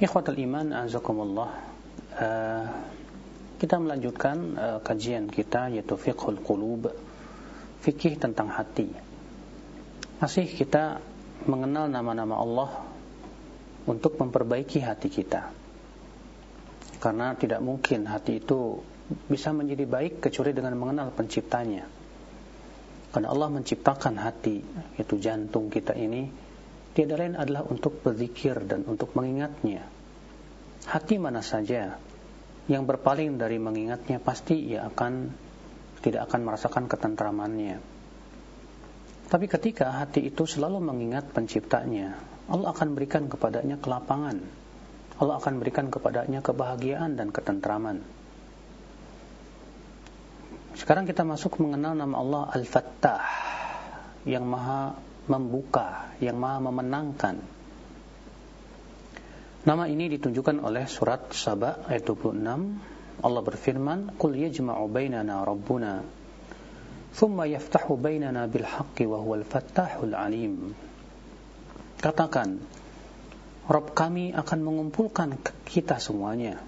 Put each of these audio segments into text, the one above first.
Ikhwatul iman azakumullah. Uh, Kita melanjutkan uh, kajian kita yaitu fiqhul qulub Fikih tentang hati. Masih kita mengenal nama-nama Allah Untuk memperbaiki hati kita. Karena tidak mungkin hati itu bisa menjadi baik kecuali dengan mengenal penciptanya. Karena Allah menciptakan hati Yaitu jantung kita ini Tiada lain adalah untuk berzikir dan untuk mengingatnya. Hati mana saja yang berpaling dari mengingatnya pasti ia akan tidak akan merasakan ketentramannya. Tapi ketika hati itu selalu mengingat penciptanya, Allah akan berikan kepadanya kelapangan. Allah akan berikan kepadanya kebahagiaan dan ketentraman. Sekarang kita masuk mengenal nama Allah Al-Fattah yang maha membuka, yang maha memenangkan. Nama ini ditunjukkan oleh surat Saba ayat 26. Allah berfirman, "Qul yajma'u bainana rabbuna thumma yaftahu bainana bil haqqi wa huwal fattahul alim." Katakan, Rabb kami akan mengumpulkan kita semuanya.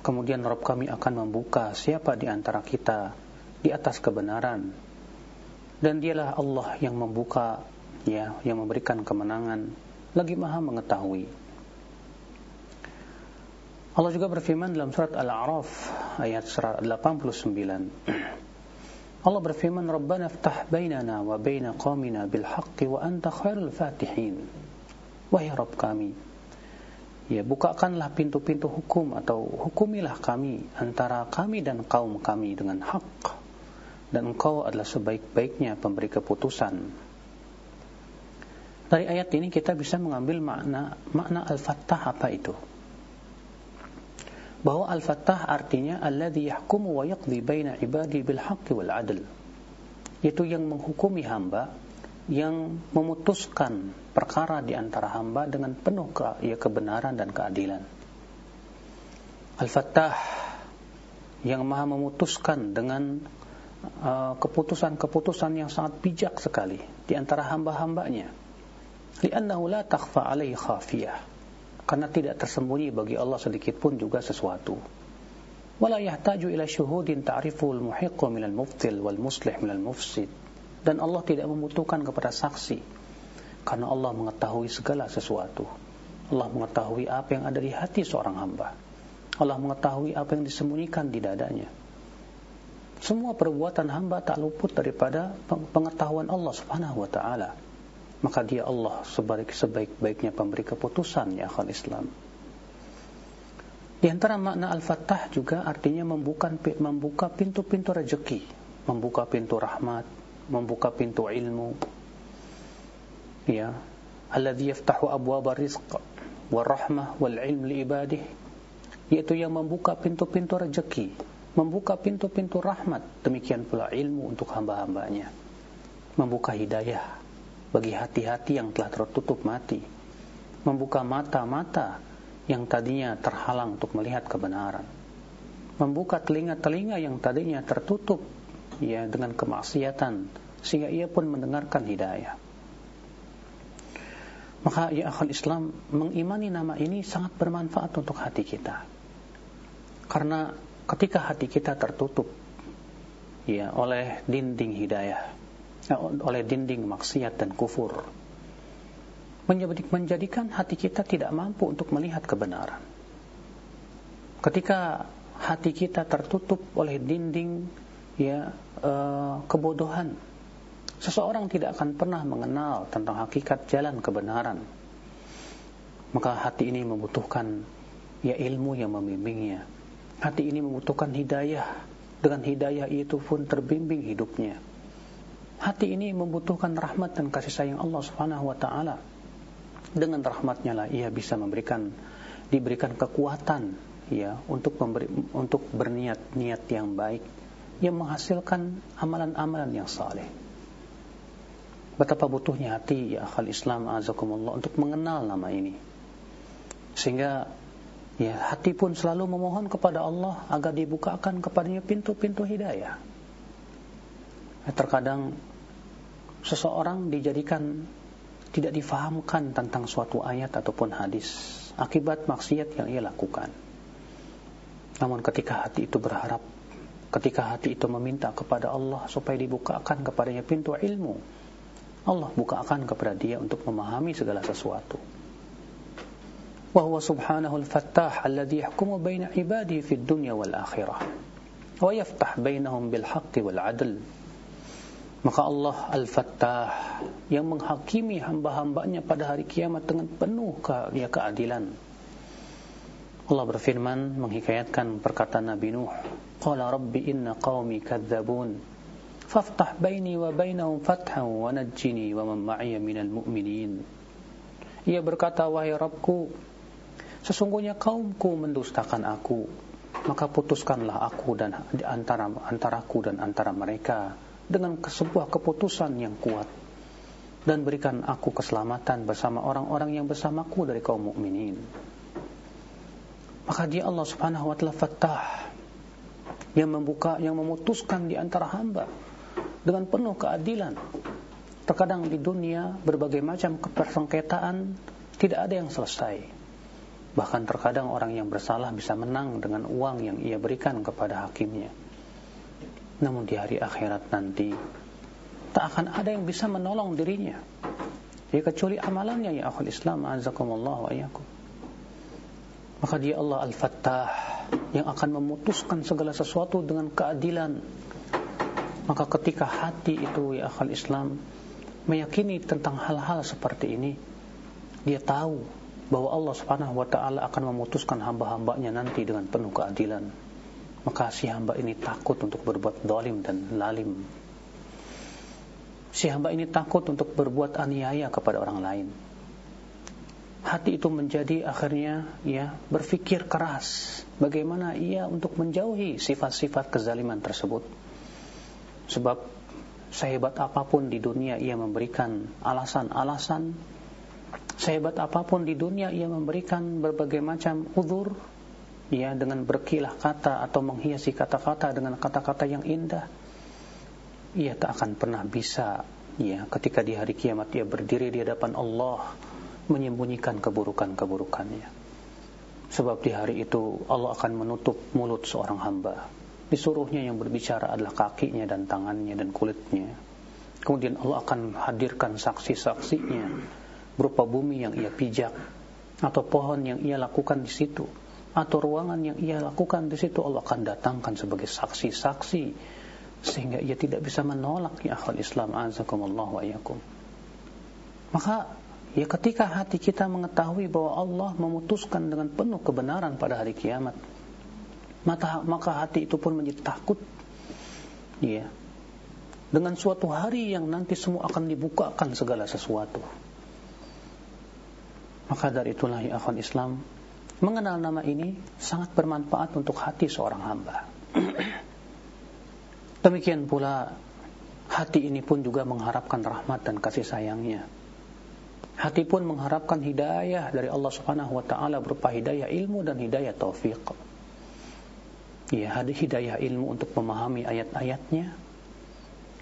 Kemudian Rabb kami akan membuka siapa di antara kita di atas kebenaran. Dan dialah Allah yang membuka ya yang memberikan kemenangan. Lagi maha mengetahui. Allah juga berfirman dalam surat Al-A'raf ayat 89 Allah berfirman Rabbana ftah bainana wa baina qawmina bil haqqi wa anta khairul fatihin. Wahai Rabb kami Ya bukakanlah pintu-pintu hukum atau hukumilah kami antara kami dan kaum kami dengan hak. Dan engkau adalah sebaik-baiknya pemberi keputusan dari ayat ini kita bisa mengambil makna makna al-fattah apa itu? Bahwa al-fattah artinya alladhi yahkumu wa yaqdi baina ibadi bil haqqi wal adl. Itu yang menghukumi hamba yang memutuskan perkara di antara hamba dengan penuh ke, ya, kebenaran dan keadilan. Al-Fattah yang maha memutuskan dengan uh, keputusan-keputusan uh, yang sangat bijak sekali di antara hamba-hambanya li'annahu la takhfa alaihi khafiyah. Karena tidak tersembunyi bagi Allah sedikit pun juga sesuatu. Wala yahtaju ila syuhudin ta'rifu al-muhiqqu minal muftil wal muslih dan Allah tidak membutuhkan kepada saksi. Karena Allah mengetahui segala sesuatu. Allah mengetahui apa yang ada di hati seorang hamba. Allah mengetahui apa yang disembunyikan di dadanya. Semua perbuatan hamba tak luput daripada pengetahuan Allah Subhanahu wa taala maka dia Allah sebaik sebaik-baiknya pemberi keputusan ya akhal Islam. Di antara makna Al-Fattah juga artinya membuka membuka pintu-pintu rezeki, membuka pintu rahmat, membuka pintu ilmu. Ya, alladzi yaftahu abwaab rizq wal rahmah wal ilm li ibadih, yaitu yang membuka pintu-pintu rezeki, membuka pintu-pintu rahmat, demikian pula ilmu untuk hamba-hambanya. Membuka hidayah bagi hati-hati yang telah tertutup mati, membuka mata-mata yang tadinya terhalang untuk melihat kebenaran, membuka telinga-telinga yang tadinya tertutup ya dengan kemaksiatan sehingga ia pun mendengarkan hidayah. Maka ya akal Islam mengimani nama ini sangat bermanfaat untuk hati kita. Karena ketika hati kita tertutup ya oleh dinding hidayah oleh dinding maksiat dan kufur. Menjadikan hati kita tidak mampu untuk melihat kebenaran. Ketika hati kita tertutup oleh dinding ya uh, kebodohan seseorang tidak akan pernah mengenal tentang hakikat jalan kebenaran. Maka hati ini membutuhkan ya ilmu yang membimbingnya. Hati ini membutuhkan hidayah. Dengan hidayah itu pun terbimbing hidupnya Hati ini membutuhkan rahmat dan kasih sayang Allah Subhanahu wa taala. Dengan rahmatnya lah ia bisa memberikan diberikan kekuatan ya untuk memberi, untuk berniat-niat yang baik yang menghasilkan amalan-amalan yang saleh. Betapa butuhnya hati ya akal Islam azakumullah untuk mengenal nama ini. Sehingga ya hati pun selalu memohon kepada Allah agar dibukakan kepadanya pintu-pintu hidayah. Ya, terkadang seseorang dijadikan tidak difahamkan tentang suatu ayat ataupun hadis akibat maksiat yang ia lakukan. Namun ketika hati itu berharap, ketika hati itu meminta kepada Allah supaya dibukakan kepadanya pintu ilmu, Allah bukakan kepada dia untuk memahami segala sesuatu. Wa huwa subhanahu al-fattah alladhi yahkumu baina ibadihi fid dunya wal akhirah. Wa yaftah bainahum bil haqqi wal 'adl. Maka Allah Al-Fattah yang menghakimi hamba-hambanya pada hari kiamat dengan penuh ke ya, keadilan. Allah berfirman menghikayatkan perkataan Nabi Nuh, "Qala rabbi inna qaumi kadzabun." faftah baini wa bainahum fathan wa najjini wa man ma'iya minal mu'minin ia berkata wahai Rabbku sesungguhnya kaumku mendustakan aku maka putuskanlah aku dan antara antaraku dan antara mereka dengan sebuah keputusan yang kuat dan berikan aku keselamatan bersama orang-orang yang bersamaku dari kaum mukminin maka dia Allah Subhanahu wa taala Fattah yang membuka yang memutuskan di antara hamba dengan penuh keadilan. Terkadang di dunia berbagai macam kepersengketaan tidak ada yang selesai. Bahkan terkadang orang yang bersalah bisa menang dengan uang yang ia berikan kepada hakimnya. Namun di hari akhirat nanti tak akan ada yang bisa menolong dirinya. Ya kecuali amalannya ya akhul Islam azakumullah wa. Maka dia Allah Al-Fattah yang akan memutuskan segala sesuatu dengan keadilan maka ketika hati itu ya akal Islam meyakini tentang hal-hal seperti ini, dia tahu bahwa Allah Subhanahu wa taala akan memutuskan hamba-hambanya nanti dengan penuh keadilan. Maka si hamba ini takut untuk berbuat zalim dan lalim. Si hamba ini takut untuk berbuat aniaya kepada orang lain. Hati itu menjadi akhirnya ya berpikir keras bagaimana ia untuk menjauhi sifat-sifat kezaliman tersebut. Sebab sehebat apa pun di dunia ia memberikan alasan-alasan sehebat apa pun di dunia ia memberikan berbagai macam udur ya dengan berkilah kata atau menghiasi kata-kata dengan kata-kata yang indah ia tak akan pernah bisa ya ketika di hari kiamat ia berdiri di hadapan Allah menyembunyikan keburukan-keburukannya. Sebab di hari itu Allah akan menutup mulut seorang hamba. Disuruhnya yang berbicara adalah kakinya dan tangannya dan kulitnya. Kemudian Allah akan hadirkan saksi-saksinya berupa bumi yang ia pijak atau pohon yang ia lakukan di situ atau ruangan yang ia lakukan. Di situ Allah akan datangkan sebagai saksi-saksi sehingga ia tidak bisa menolak ya akhwal Islam azakumullah wa iyakum. Maka ya ketika hati kita mengetahui bahwa Allah memutuskan dengan penuh kebenaran pada hari kiamat maka hati itu pun menjadi takut. Ya dengan suatu hari yang nanti semua akan dibukakan segala sesuatu. Maka dari itulah ya akhwan Islam mengenal nama ini sangat bermanfaat untuk hati seorang hamba. Demikian pula hati ini pun juga mengharapkan rahmat dan kasih sayangnya. Hati pun mengharapkan hidayah dari Allah Subhanahu wa taala berupa hidayah ilmu dan hidayah taufik ya hidayah ilmu untuk memahami ayat-ayatnya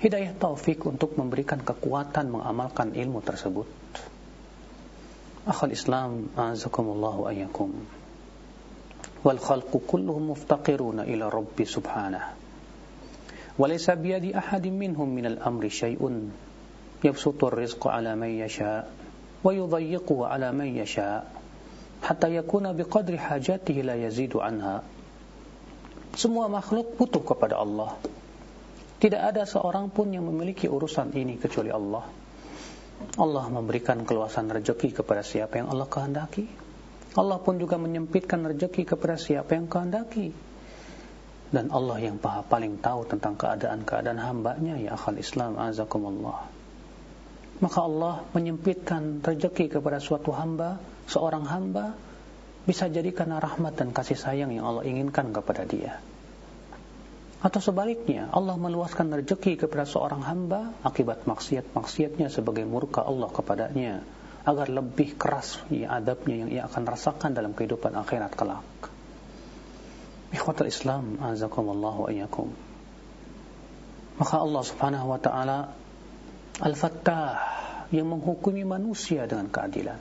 hidayah taufik untuk memberikan kekuatan mengamalkan ilmu tersebut أخ الإسلام أعزكم الله أيكم والخلق كلهم مفتقرون إلى رب سبحانه. وليس بيد أحد منهم من الأمر شيء. يبسط الرزق على من يشاء ويضيقه على من يشاء. حتى يكون بقدر حاجاته لا يزيد عنها. Semua مخلوق بطوك kepada الله Tidak ada سأرانبون pun yang memiliki urusan ini kecuali Allah memberikan keluasan rezeki kepada siapa yang Allah kehendaki. Allah pun juga menyempitkan rezeki kepada siapa yang kehendaki. Dan Allah yang paling tahu tentang keadaan-keadaan hambanya ya akhal Islam azakumullah. Maka Allah menyempitkan rezeki kepada suatu hamba, seorang hamba bisa jadi karena rahmat dan kasih sayang yang Allah inginkan kepada dia. Atau sebaliknya, Allah meluaskan rezeki kepada seorang hamba akibat maksiat-maksiatnya sebagai murka Allah kepadanya agar lebih keras ya, adabnya yang ia akan rasakan dalam kehidupan akhirat kelak. Ikhwatul Islam, azakumullah wa. Maka Allah Subhanahu wa taala Al-Fattah yang menghukumi manusia dengan keadilan,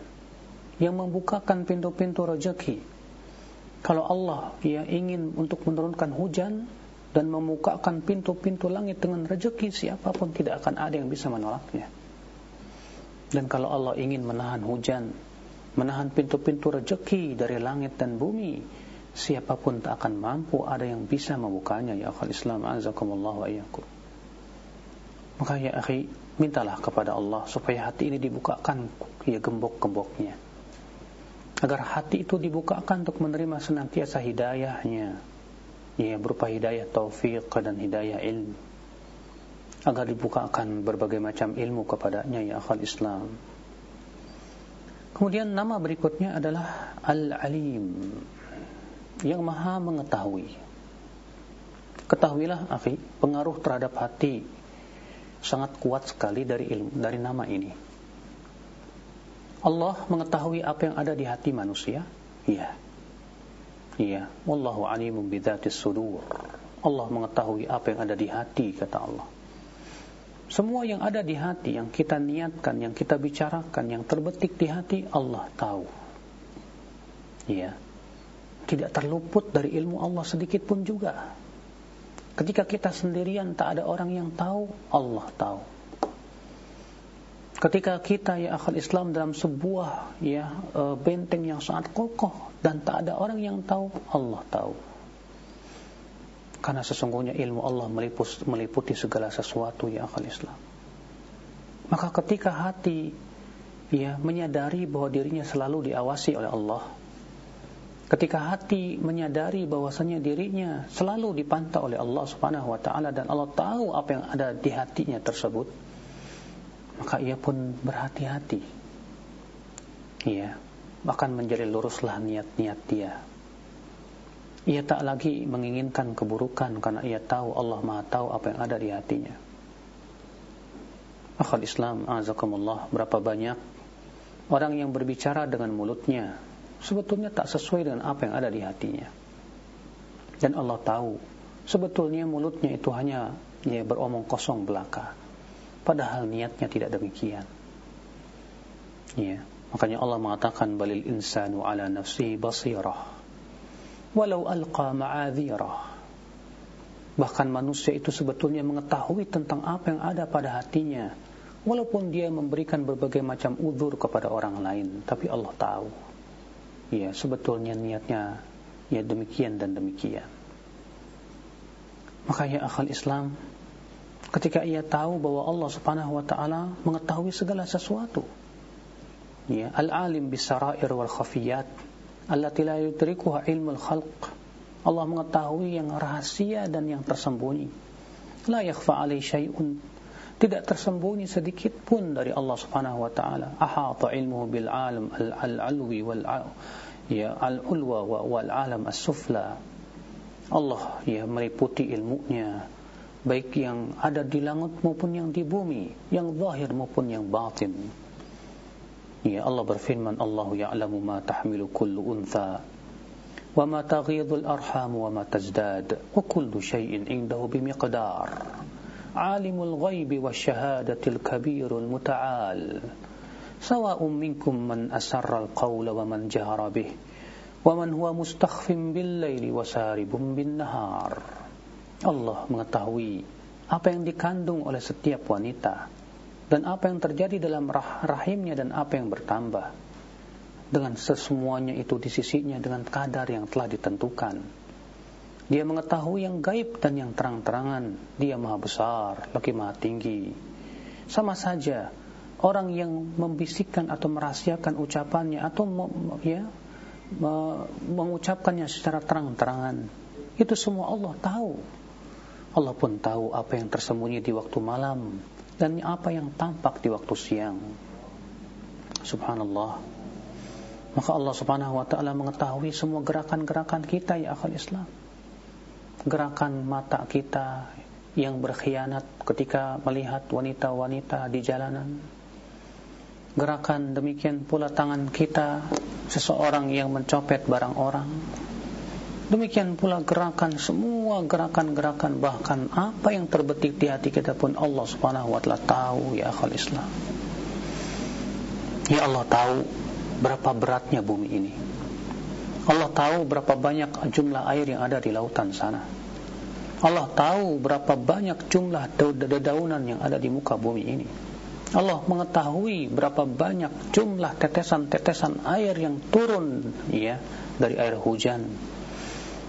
yang membukakan pintu-pintu rezeki. Kalau Allah ya ingin untuk menurunkan hujan, dan membukakan pintu-pintu langit dengan rezeki siapa pun tidak akan ada yang bisa menolaknya. Dan kalau Allah ingin menahan hujan, menahan pintu-pintu rezeki dari langit dan bumi, siapa pun tak akan mampu ada yang bisa membukanya ya akhal Islam azakumullah wa iyyakum. Maka ya akhi, mintalah kepada Allah supaya hati ini dibukakan ya gembok-gemboknya. Agar hati itu dibukakan untuk menerima senantiasa hidayahnya, ya berupa hidayah taufik dan hidayah ilmu. Agar dibukakan berbagai macam ilmu kepadanya ya akal Islam. Kemudian nama berikutnya adalah Al-Alim yang maha mengetahui. Ketahuilah akhi pengaruh terhadap hati sangat kuat sekali dari ilmu dari nama ini. Allah mengetahui apa yang ada di hati manusia? Iya Iya, wallahu alimun bidzatis sudur. Allah mengetahui apa yang ada di hati kata Allah. Semua yang ada di hati yang kita niatkan, yang kita bicarakan, yang terbetik di hati Allah tahu. Iya. Tidak terluput dari ilmu Allah sedikit pun juga. Ketika kita sendirian tak ada orang yang tahu, Allah tahu. Ketika kita ya akal Islam dalam sebuah ya e, benteng yang sangat kokoh dan tak ada orang yang tahu, Allah tahu. Karena sesungguhnya ilmu Allah meliputi, meliputi segala sesuatu ya akal Islam. Maka ketika hati ya menyadari bahwa dirinya selalu diawasi oleh Allah, ketika hati menyadari bahwasanya dirinya selalu dipantau oleh Allah Subhanahu wa taala dan Allah tahu apa yang ada di hatinya tersebut, maka ia pun berhati-hati. Ia bahkan menjadi luruslah niat-niat dia. Ia tak lagi menginginkan keburukan karena ia tahu Allah Maha tahu apa yang ada di hatinya. Akhal Islam, azakumullah, berapa banyak orang yang berbicara dengan mulutnya sebetulnya tak sesuai dengan apa yang ada di hatinya. Dan Allah tahu sebetulnya mulutnya itu hanya ya, beromong kosong belaka padahal niatnya tidak demikian. Ya, makanya Allah mengatakan balil insanu ala nafsi basirah walau alqa ma'adhirah. Bahkan manusia itu sebetulnya mengetahui tentang apa yang ada pada hatinya walaupun dia memberikan berbagai macam uzur kepada orang lain, tapi Allah tahu. Ya, sebetulnya niatnya ya demikian dan demikian. Makanya akal Islam ketika ia tahu bahwa Allah Subhanahu wa taala mengetahui segala sesuatu. Ya, al-alim bis-sarair wal khafiyat allati la yudrikuha ilmul khalq. Allah mengetahui yang rahasia dan yang tersembunyi. La yakhfa alai syai'un. Tidak tersembunyi sedikit pun dari Allah Subhanahu wa taala. Ahata ilmuhu bil alam al-alwi wal ya al-ulwa wal alam as-sufla. Allah ya meliputi ilmunya baik yang ada di langit maupun yang di bumi, yang zahir maupun yang batin. Ya Allah berfirman, Allah ya'lamu ma tahmilu kullu untha wa ma taghidul arham wa ma tazdad wa kullu syai'in indahu bimiqdar. Alimul ghaibi wa syahadatil kabirul muta'al. سواء منكم من أسر القول ومن جهر به ومن هو مستخف بالليل وسارب بالنهار Allah mengetahui apa yang dikandung oleh setiap wanita dan apa yang terjadi dalam rahimnya dan apa yang bertambah? Dengan sesemuanya itu di sisinya dengan kadar yang telah ditentukan. Dia mengetahui yang gaib dan yang terang-terangan. Dia maha besar lagi maha tinggi. Sama saja orang yang membisikkan atau merahasiakan ucapannya atau ya mengucapkannya secara terang-terangan itu semua Allah tahu. Allah pun tahu apa yang tersembunyi di waktu malam dan apa yang tampak di waktu siang. Subhanallah. Maka Allah Subhanahu wa taala mengetahui semua gerakan-gerakan kita ya akal Islam. Gerakan mata kita yang berkhianat ketika melihat wanita-wanita di jalanan. Gerakan demikian pula tangan kita seseorang yang mencopet barang orang. Demikian pula gerakan semua gerakan-gerakan bahkan apa yang terbetik di hati kita pun Allah Subhanahu wa taala tahu ya akal Islam. Ya Allah tahu berapa beratnya bumi ini. Allah tahu berapa banyak jumlah air yang ada di lautan sana. Allah tahu berapa banyak jumlah dedaunan yang ada di muka bumi ini. Allah mengetahui berapa banyak jumlah tetesan-tetesan air yang turun ya dari air hujan.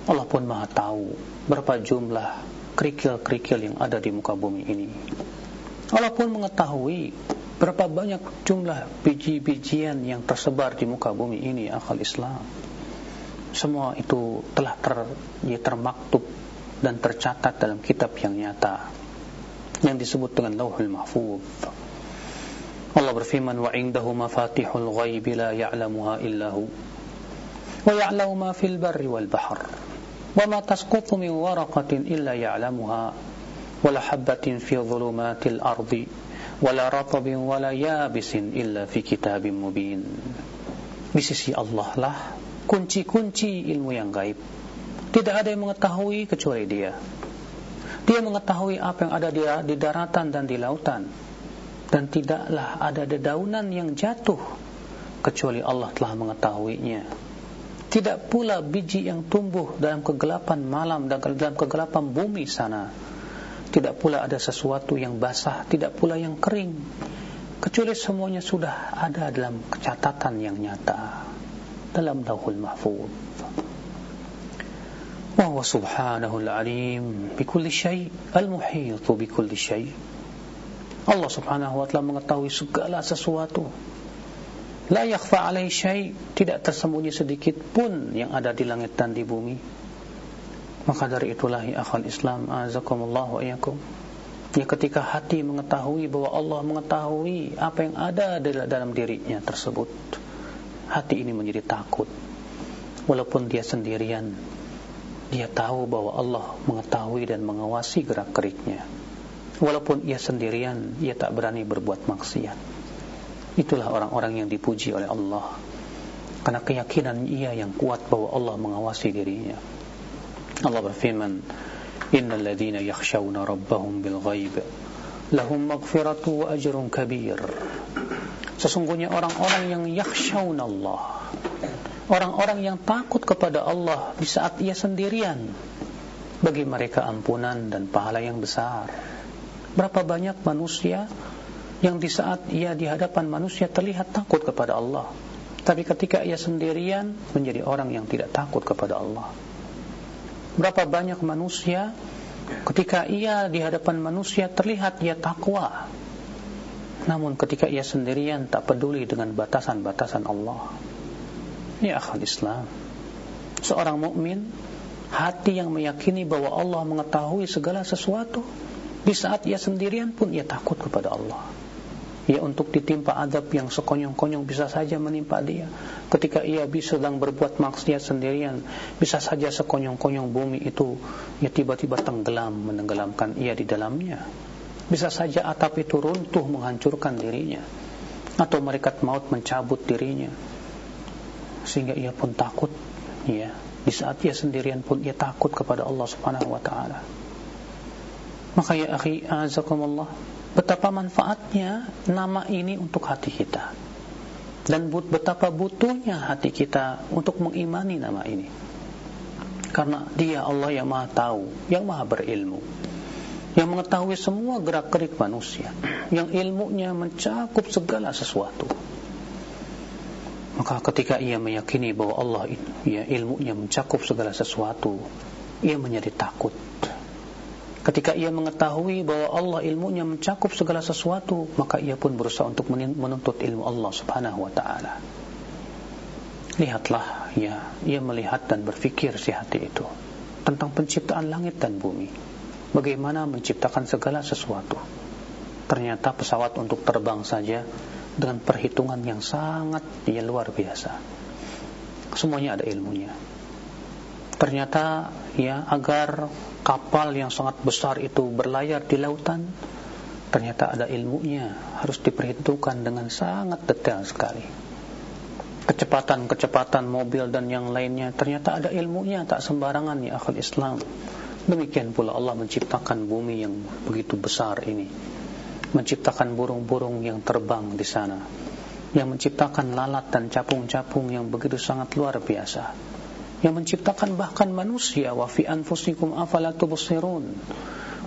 Allah pun Maha tahu berapa jumlah kerikil-kerikil yang ada di muka bumi ini. Allah pun mengetahui Berapa banyak jumlah biji-bijian yang tersebar di muka bumi ini akal Islam. Semua itu telah ter, ya, termaktub dan tercatat dalam kitab yang nyata yang disebut dengan Lauhul Mahfuz. Allah berfirman wa indahu mafatihul ghaib la ya'lamuha illa hu wa ya'lamu ma fil barri wal bahr wa ma tasqutu min waraqatin illa ya'lamuha wa la habatin fi dhulumatil ardi wala ratabin wala yabisin illa fi kitabim mubin. Di sisi Allah lah kunci-kunci ilmu yang gaib. Tidak ada yang mengetahui kecuali Dia. Dia mengetahui apa yang ada di, di daratan dan di lautan. Dan tidaklah ada dedaunan yang jatuh kecuali Allah telah mengetahuinya. Tidak pula biji yang tumbuh dalam kegelapan malam dan dalam kegelapan bumi sana tidak pula ada sesuatu yang basah, tidak pula yang kering. Kecuali semuanya sudah ada dalam catatan yang nyata. Dalam lauhul mahfud. Huwa subhanahu al-alim bikulli syai' al-muhitu bikulli syai' Allah subhanahu wa ta'ala mengetahui segala sesuatu. La yakhfa alaihi syai' tidak tersembunyi sedikit pun yang ada di langit dan di bumi. Maka dari itulah ya akhal Islam azakumullah wa iyakum. Ya ketika hati mengetahui bahwa Allah mengetahui apa yang ada dalam dirinya tersebut, hati ini menjadi takut. Walaupun dia sendirian, dia tahu bahwa Allah mengetahui dan mengawasi gerak-geriknya. Walaupun ia sendirian, ia tak berani berbuat maksiat. Itulah orang-orang yang dipuji oleh Allah. Karena keyakinan ia yang kuat bahwa Allah mengawasi dirinya. Allah berfirman Innal ladhina yakhshawna rabbahum bil ghaib lahum maghfiratu wa ajrun kabir Sesungguhnya orang-orang yang yakhshawna Allah Orang-orang yang takut kepada Allah di saat ia sendirian Bagi mereka ampunan dan pahala yang besar Berapa banyak manusia yang di saat ia di hadapan manusia terlihat takut kepada Allah Tapi ketika ia sendirian menjadi orang yang tidak takut kepada Allah Berapa banyak manusia ketika ia di hadapan manusia terlihat ia takwa. Namun ketika ia sendirian tak peduli dengan batasan-batasan Allah. Ini akal Islam. Seorang mukmin hati yang meyakini bahwa Allah mengetahui segala sesuatu di saat ia sendirian pun ia takut kepada Allah ya untuk ditimpa adab yang sekonyong-konyong bisa saja menimpa dia. Ketika ia bisa sedang berbuat maksiat sendirian bisa saja sekonyong-konyong bumi itu ya tiba-tiba tenggelam menenggelamkan ia di dalamnya. Bisa saja atap itu runtuh menghancurkan dirinya atau malaikat maut mencabut dirinya. Sehingga ia pun takut ya. Di saat ia sendirian pun ia takut kepada Allah Subhanahu wa taala. Maka ya akhi azakumullah betapa manfaatnya nama ini untuk hati kita. Dan betapa butuhnya hati kita untuk mengimani nama ini. Karena dia Allah yang maha tahu yang maha berilmu. Yang mengetahui semua gerak-gerik manusia. Yang ilmunya mencakup segala sesuatu. Maka ketika ia meyakini bahwa Allah ya, ilmunya mencakup segala sesuatu ia menjadi takut Ketika ia mengetahui bahwa Allah ilmunya mencakup segala sesuatu, maka ia pun berusaha untuk menuntut ilmu Allah Subhanahu wa taala. Lihatlah ya, ia melihat dan berfikir si hati itu tentang penciptaan langit dan bumi. Bagaimana menciptakan segala sesuatu. Ternyata pesawat untuk terbang saja dengan perhitungan yang sangat ya luar biasa. semuanya ada ilmunya. Ternyata ya agar kapal yang sangat besar itu berlayar di lautan, ternyata ada ilmunya, harus diperhitungkan dengan sangat detail sekali. Kecepatan-kecepatan mobil dan yang lainnya ternyata ada ilmunya, tak sembarangan ya akal Islam. Demikian pula Allah menciptakan bumi yang begitu besar ini. Menciptakan burung-burung yang terbang di sana. Yang menciptakan lalat dan capung-capung yang begitu sangat luar biasa. Yang menciptakan bahkan manusia wa fi anfusikum afala tubsirun.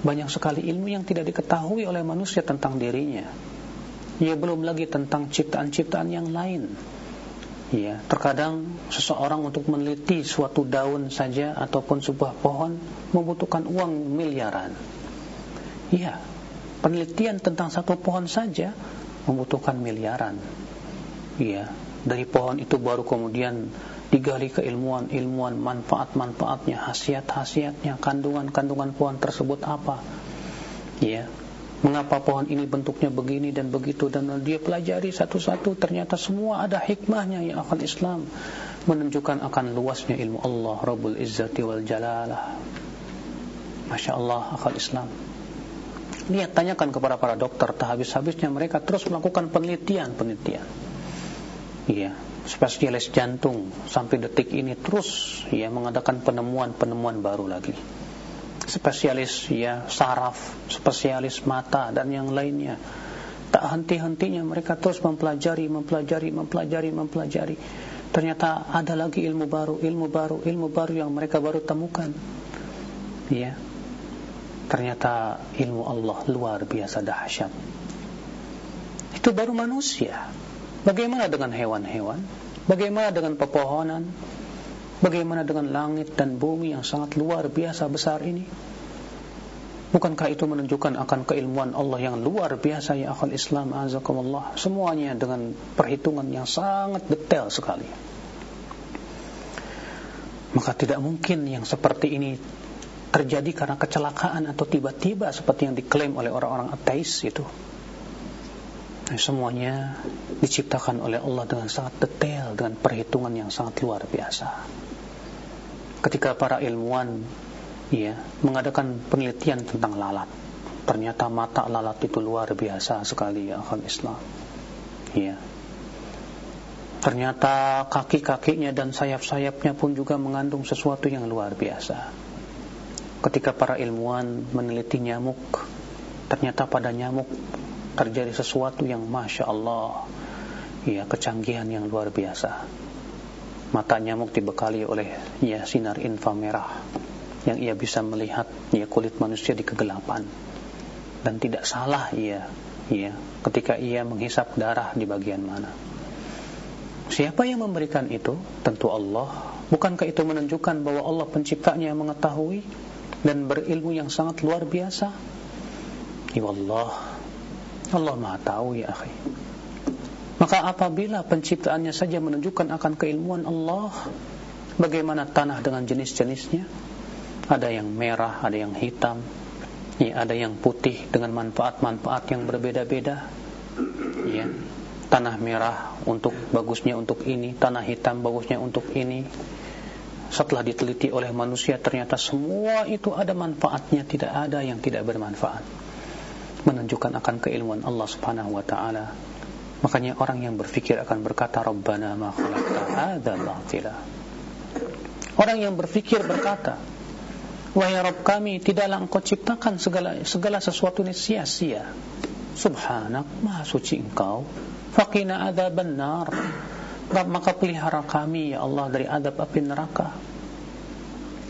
Banyak sekali ilmu yang tidak diketahui oleh manusia tentang dirinya. Ya belum lagi tentang ciptaan-ciptaan yang lain Ya, terkadang seseorang untuk meneliti suatu daun saja ataupun sebuah pohon membutuhkan uang miliaran. Iya, penelitian tentang satu pohon saja membutuhkan miliaran. Iya, dari pohon itu baru kemudian digali keilmuan-ilmuan manfaat-manfaatnya, khasiat-khasiatnya, kandungan-kandungan pohon tersebut apa. Iya, Mengapa pohon ini bentuknya begini dan begitu dan dia pelajari satu-satu ternyata semua ada hikmahnya yang akan Islam menunjukkan akan luasnya ilmu Allah Rabbul Izzati wal Jalalah. Masya Allah akal Islam. Lihat tanyakan kepada para dokter tak habis-habisnya mereka terus melakukan penelitian-penelitian. Iya, spesialis jantung sampai detik ini terus ya mengadakan penemuan-penemuan baru lagi spesialis ya saraf, spesialis mata dan yang lainnya. Tak henti-hentinya mereka terus mempelajari, mempelajari, mempelajari, mempelajari. Ternyata ada lagi ilmu baru, ilmu baru, ilmu baru yang mereka baru temukan. Ya. Ternyata ilmu Allah luar biasa dahsyat. Itu baru manusia. Bagaimana dengan hewan-hewan? Bagaimana dengan pepohonan? Bagaimana dengan langit dan bumi yang sangat luar biasa besar ini? Bukankah itu menunjukkan akan keilmuan Allah yang luar biasa ya akal Islam azakumullah semuanya dengan perhitungan yang sangat detail sekali. Maka tidak mungkin yang seperti ini terjadi karena kecelakaan atau tiba-tiba seperti yang diklaim oleh orang-orang ateis itu. Semuanya diciptakan oleh Allah dengan sangat detail dengan perhitungan yang sangat luar biasa ketika para ilmuwan ya mengadakan penelitian tentang lalat. Ternyata mata lalat itu luar biasa sekali ya akal Islam. Ya. Ternyata kaki-kakinya dan sayap-sayapnya pun juga mengandung sesuatu yang luar biasa. Ketika para ilmuwan meneliti nyamuk, ternyata pada nyamuk terjadi sesuatu yang masya Allah, ya kecanggihan yang luar biasa. Mata nyamuk dibekali oleh ya sinar inframerah yang ia bisa melihat ya kulit manusia di kegelapan. Dan tidak salah ia ya ketika ia menghisap darah di bagian mana. Siapa yang memberikan itu? Tentu Allah. Bukankah itu menunjukkan bahwa Allah penciptanya mengetahui dan berilmu yang sangat luar biasa? Ya Allah Allah Maha tahu ya akhi maka apabila penciptaannya saja menunjukkan akan keilmuan Allah, bagaimana tanah dengan jenis-jenisnya? Ada yang merah, ada yang hitam, ya, ada yang putih dengan manfaat-manfaat yang berbeda-beda. Ya. Tanah merah untuk bagusnya untuk ini, tanah hitam bagusnya untuk ini. Setelah diteliti oleh manusia ternyata semua itu ada manfaatnya, tidak ada yang tidak bermanfaat. Menunjukkan akan keilmuan Allah Subhanahu wa taala Makanya orang yang berfikir akan berkata Rabbana ma khalaqta hadza batila. Orang yang berfikir berkata, Wahai Rabb kami, tidaklah engkau ciptakan segala segala sesuatu ini sia-sia. Subhanak, maha suci engkau. Faqina adzaban nar. Rabb maka pelihara kami ya Allah dari adab api neraka.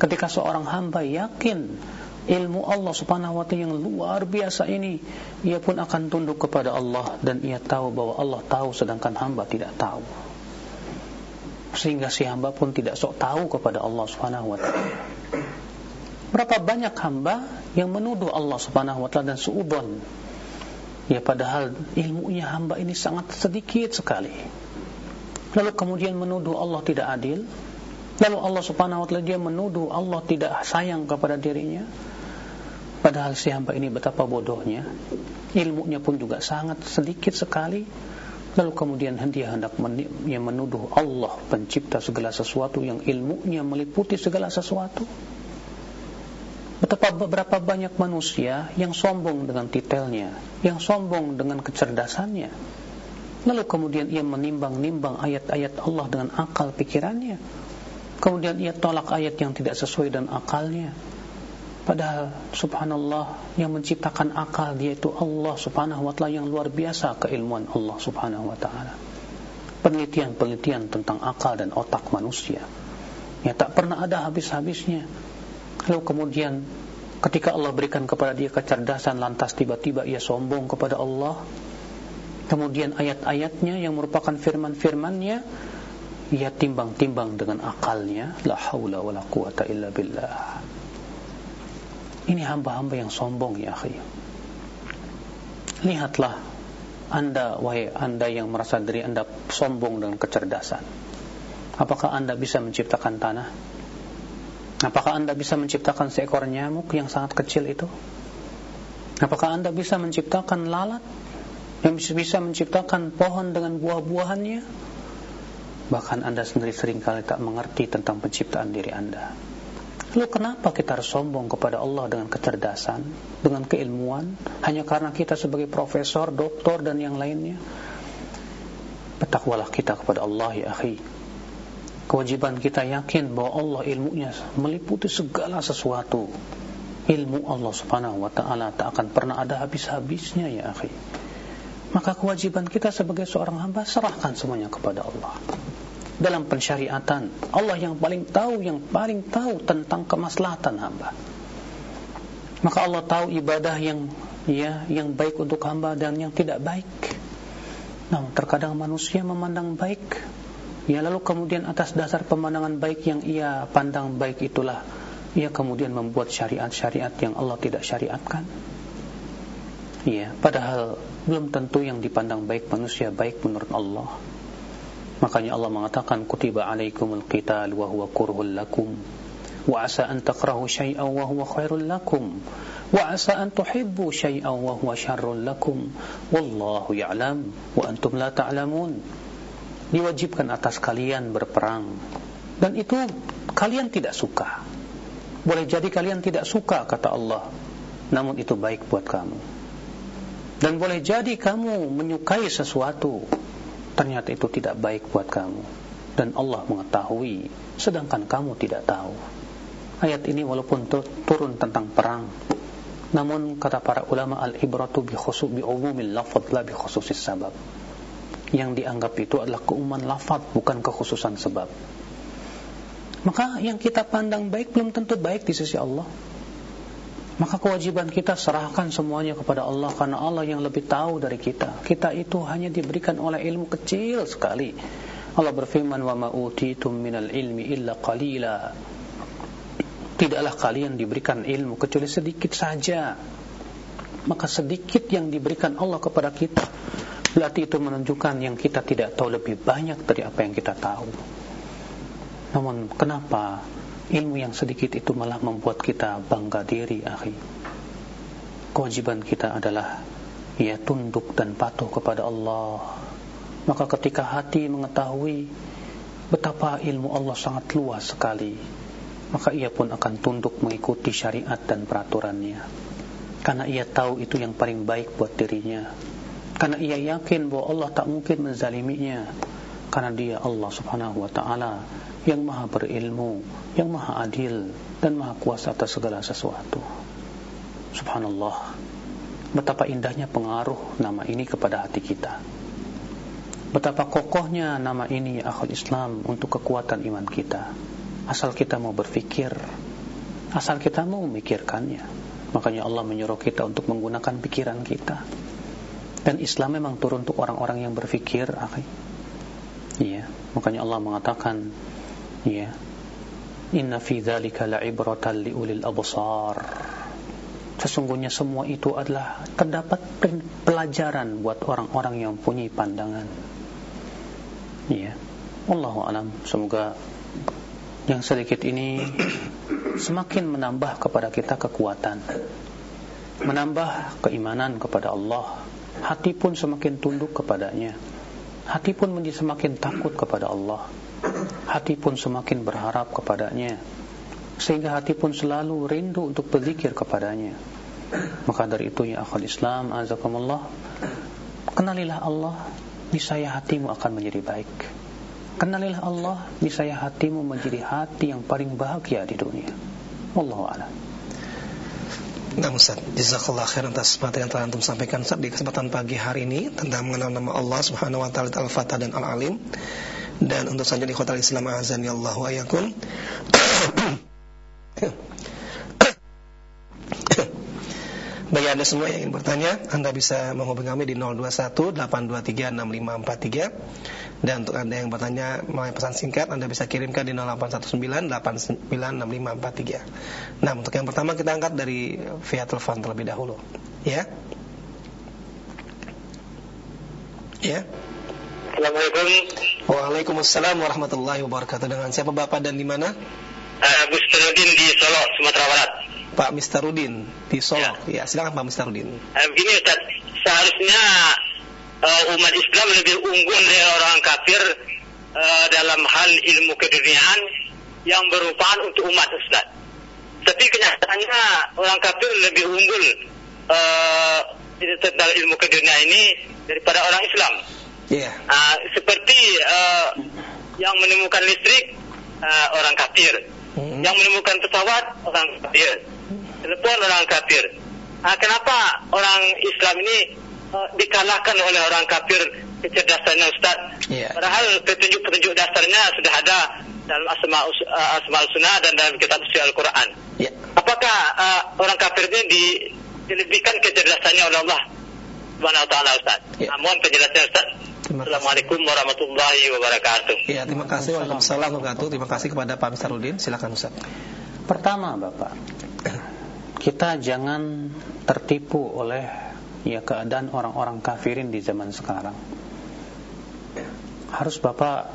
Ketika seorang hamba yakin ilmu Allah subhanahu wa ta'ala yang luar biasa ini ia pun akan tunduk kepada Allah dan ia tahu bahwa Allah tahu sedangkan hamba tidak tahu. Sehingga si hamba pun tidak sok tahu kepada Allah subhanahu wa ta'ala. Berapa banyak hamba yang menuduh Allah subhanahu wa ta'ala dan suudon ya padahal ilmunya hamba ini sangat sedikit sekali. Lalu kemudian menuduh Allah tidak adil. Lalu Allah subhanahu wa ta'ala dia menuduh Allah tidak sayang kepada dirinya Padahal si hamba ini betapa bodohnya Ilmunya pun juga sangat sedikit sekali Lalu kemudian dia hendak menuduh Allah pencipta segala sesuatu yang ilmunya meliputi segala sesuatu. Betapa berapa banyak manusia yang sombong dengan titelnya, yang sombong dengan kecerdasannya. Lalu kemudian ia menimbang-nimbang ayat-ayat Allah dengan akal pikirannya. Kemudian ia tolak ayat yang tidak sesuai dengan akalnya. Padahal subhanallah yang menciptakan akal dia itu Allah subhanahu wa ta'ala yang luar biasa keilmuan Allah subhanahu wa ta'ala. Penelitian-penelitian tentang akal dan otak manusia. Ya tak pernah ada habis-habisnya. Lalu kemudian ketika Allah berikan kepada dia kecerdasan lantas tiba-tiba ia sombong kepada Allah. Kemudian ayat-ayatnya yang merupakan firman-firmannya ia timbang-timbang dengan akalnya. La haula wa la quwata illa billah. Ini hamba-hamba yang sombong ya akhi. Lihatlah anda, wahai anda yang merasa diri anda sombong dengan kecerdasan. Apakah anda bisa menciptakan tanah? Apakah anda bisa menciptakan seekor nyamuk yang sangat kecil itu? Apakah anda bisa menciptakan lalat? Yang bisa menciptakan pohon dengan buah-buahannya? Bahkan anda sendiri sering kali tak mengerti tentang penciptaan diri anda. Lalu kenapa kita harus sombong kepada Allah dengan kecerdasan, dengan keilmuan, hanya karena kita sebagai profesor, doktor, dan yang lainnya? Bertakwalah kita kepada Allah ya akhi. Kewajiban kita yakin bahwa Allah ilmunya meliputi segala sesuatu. Ilmu Allah subhanahu wa ta'ala tak akan pernah ada habis-habisnya ya akhi. Maka kewajiban kita sebagai seorang hamba serahkan semuanya kepada Allah dalam pensyariatan. Allah yang paling tahu, yang paling tahu tentang kemaslahatan hamba. Maka Allah tahu ibadah yang ya yang baik untuk hamba dan yang tidak baik. Nah, terkadang manusia memandang baik, ya lalu kemudian atas dasar pemandangan baik yang ia pandang baik itulah ia kemudian membuat syariat-syariat yang Allah tidak syariatkan. Iya, padahal belum tentu yang dipandang baik manusia baik menurut Allah. Makanya Allah mengatakan kutiba alaikumul qital wa huwa kurhul lakum. Wa asa an takrahu syai'an wa huwa khairul lakum. Wa asa an tuhibbu syai'an wa huwa syarrul lakum. Wallahu ya'lam wa antum la ta'lamun. Diwajibkan atas kalian berperang. Dan itu kalian tidak suka. Boleh jadi kalian tidak suka kata Allah. Namun itu baik buat kamu. Dan boleh jadi kamu menyukai sesuatu ternyata itu tidak baik buat kamu. Dan Allah mengetahui sedangkan kamu tidak tahu. Ayat ini walaupun turun tentang perang. Namun kata para ulama al-ibratu bi khusus bi umumil lafaz la bi khususis sabab. Yang dianggap itu adalah keumuman lafaz bukan kekhususan sebab. Maka yang kita pandang baik belum tentu baik di sisi Allah maka kewajiban kita serahkan semuanya kepada Allah karena Allah yang lebih tahu dari kita. Kita itu hanya diberikan oleh ilmu kecil sekali. Allah berfirman, "Wa ma utitum minal ilmi illa qalila." Tidaklah kalian diberikan ilmu kecuali sedikit saja. Maka sedikit yang diberikan Allah kepada kita berarti itu menunjukkan yang kita tidak tahu lebih banyak dari apa yang kita tahu. Namun kenapa ilmu yang sedikit itu malah membuat kita bangga diri akhi. Kewajiban kita adalah ya tunduk dan patuh kepada Allah. Maka ketika hati mengetahui betapa ilmu Allah sangat luas sekali maka ia pun akan tunduk mengikuti syariat dan peraturannya. Karena ia tahu itu yang paling baik buat dirinya. Karena ia yakin bahwa Allah tak mungkin menzaliminya. Karena dia Allah subhanahu wa ta'ala yang maha berilmu, yang maha adil dan maha kuasa atas segala sesuatu. Subhanallah, betapa indahnya pengaruh nama ini kepada hati kita. Betapa kokohnya nama ini ya akhul Islam untuk kekuatan iman kita. Asal kita mau berfikir, asal kita mau memikirkannya. Makanya Allah menyuruh kita untuk menggunakan pikiran kita. Dan Islam memang turun untuk orang-orang yang berfikir, akhi. Iya, makanya Allah mengatakan Ya. Inna fi dzalika la'ibratan liulil absar. Sesungguhnya semua itu adalah terdapat pelajaran buat orang-orang yang punya pandangan. Ya. Wallahu alam. Semoga yang sedikit ini semakin menambah kepada kita kekuatan. Menambah keimanan kepada Allah. Hati pun semakin tunduk kepadanya. hati pun menjadi semakin takut kepada Allah. Hati pun semakin berharap kepadanya. Sehingga hati pun selalu rindu untuk berzikir kepadanya. Maka dari itu ya akhul Islam, azakumullah, kenalilah Allah, niscaya hatimu akan menjadi baik. Kenalilah Allah, niscaya hatimu menjadi hati yang paling bahagia di dunia. Wallahu a'lam. Nah Ustaz, jazakallah khair atas materi yang telah antum sampaikan Ustaz di kesempatan pagi hari ini tentang mengenal nama Allah Subhanahu wa taala Al-Fatah dan Al-Alim. Dan untuk selanjutnya Kota Islam azan ya Allah wa yakun. Bagi Anda semua yang ingin bertanya, Anda bisa menghubungi kami di 021 823 6543 dan untuk Anda yang bertanya melalui pesan singkat, Anda bisa kirimkan di 0819 896543. Nah, untuk yang pertama kita angkat dari via telepon terlebih dahulu. Ya. Ya. Assalamualaikum. Waalaikumsalam warahmatullahi wabarakatuh. Dengan siapa Bapak dan di mana? Uh, Gus di Solo, Sumatera Barat. Pak Mistarudin di Solo. Ya, ya silakan Pak Mistarudin. Uh, begini Ustaz, seharusnya uh, umat Islam lebih unggul dari orang kafir uh, dalam hal ilmu keduniaan yang berupaan untuk umat Ustaz. Tapi kenyataannya orang kafir lebih unggul uh, tentang ilmu keduniaan ini daripada orang Islam. Yeah. Uh, seperti uh, yang menemukan listrik uh, orang kafir, hmm. yang menemukan pesawat orang kafir telepon orang kafir. Nah, kenapa orang Islam ini uh, dikalahkan oleh orang kafir kecerdasannya Ustaz? Yeah. Padahal petunjuk-petunjuk dasarnya sudah ada dalam asma uh, asma sunnah dan dalam kitab suci Al-Quran. Yeah. Apakah uh, orang kafir ini di, dilebihkan kecerdasannya oleh Allah Subhanahu wa taala Ustaz? Yeah. Mohon penjelasan Ustaz. Assalamualaikum warahmatullahi wabarakatuh. Ya, terima kasih. Waalaikumsalam warahmatullahi wabarakatuh. Terima kasih kepada Pak Mistarudin. Silakan Ustaz. Pertama, Bapak, kita jangan tertipu oleh ya keadaan orang-orang kafirin di zaman sekarang. Harus Bapak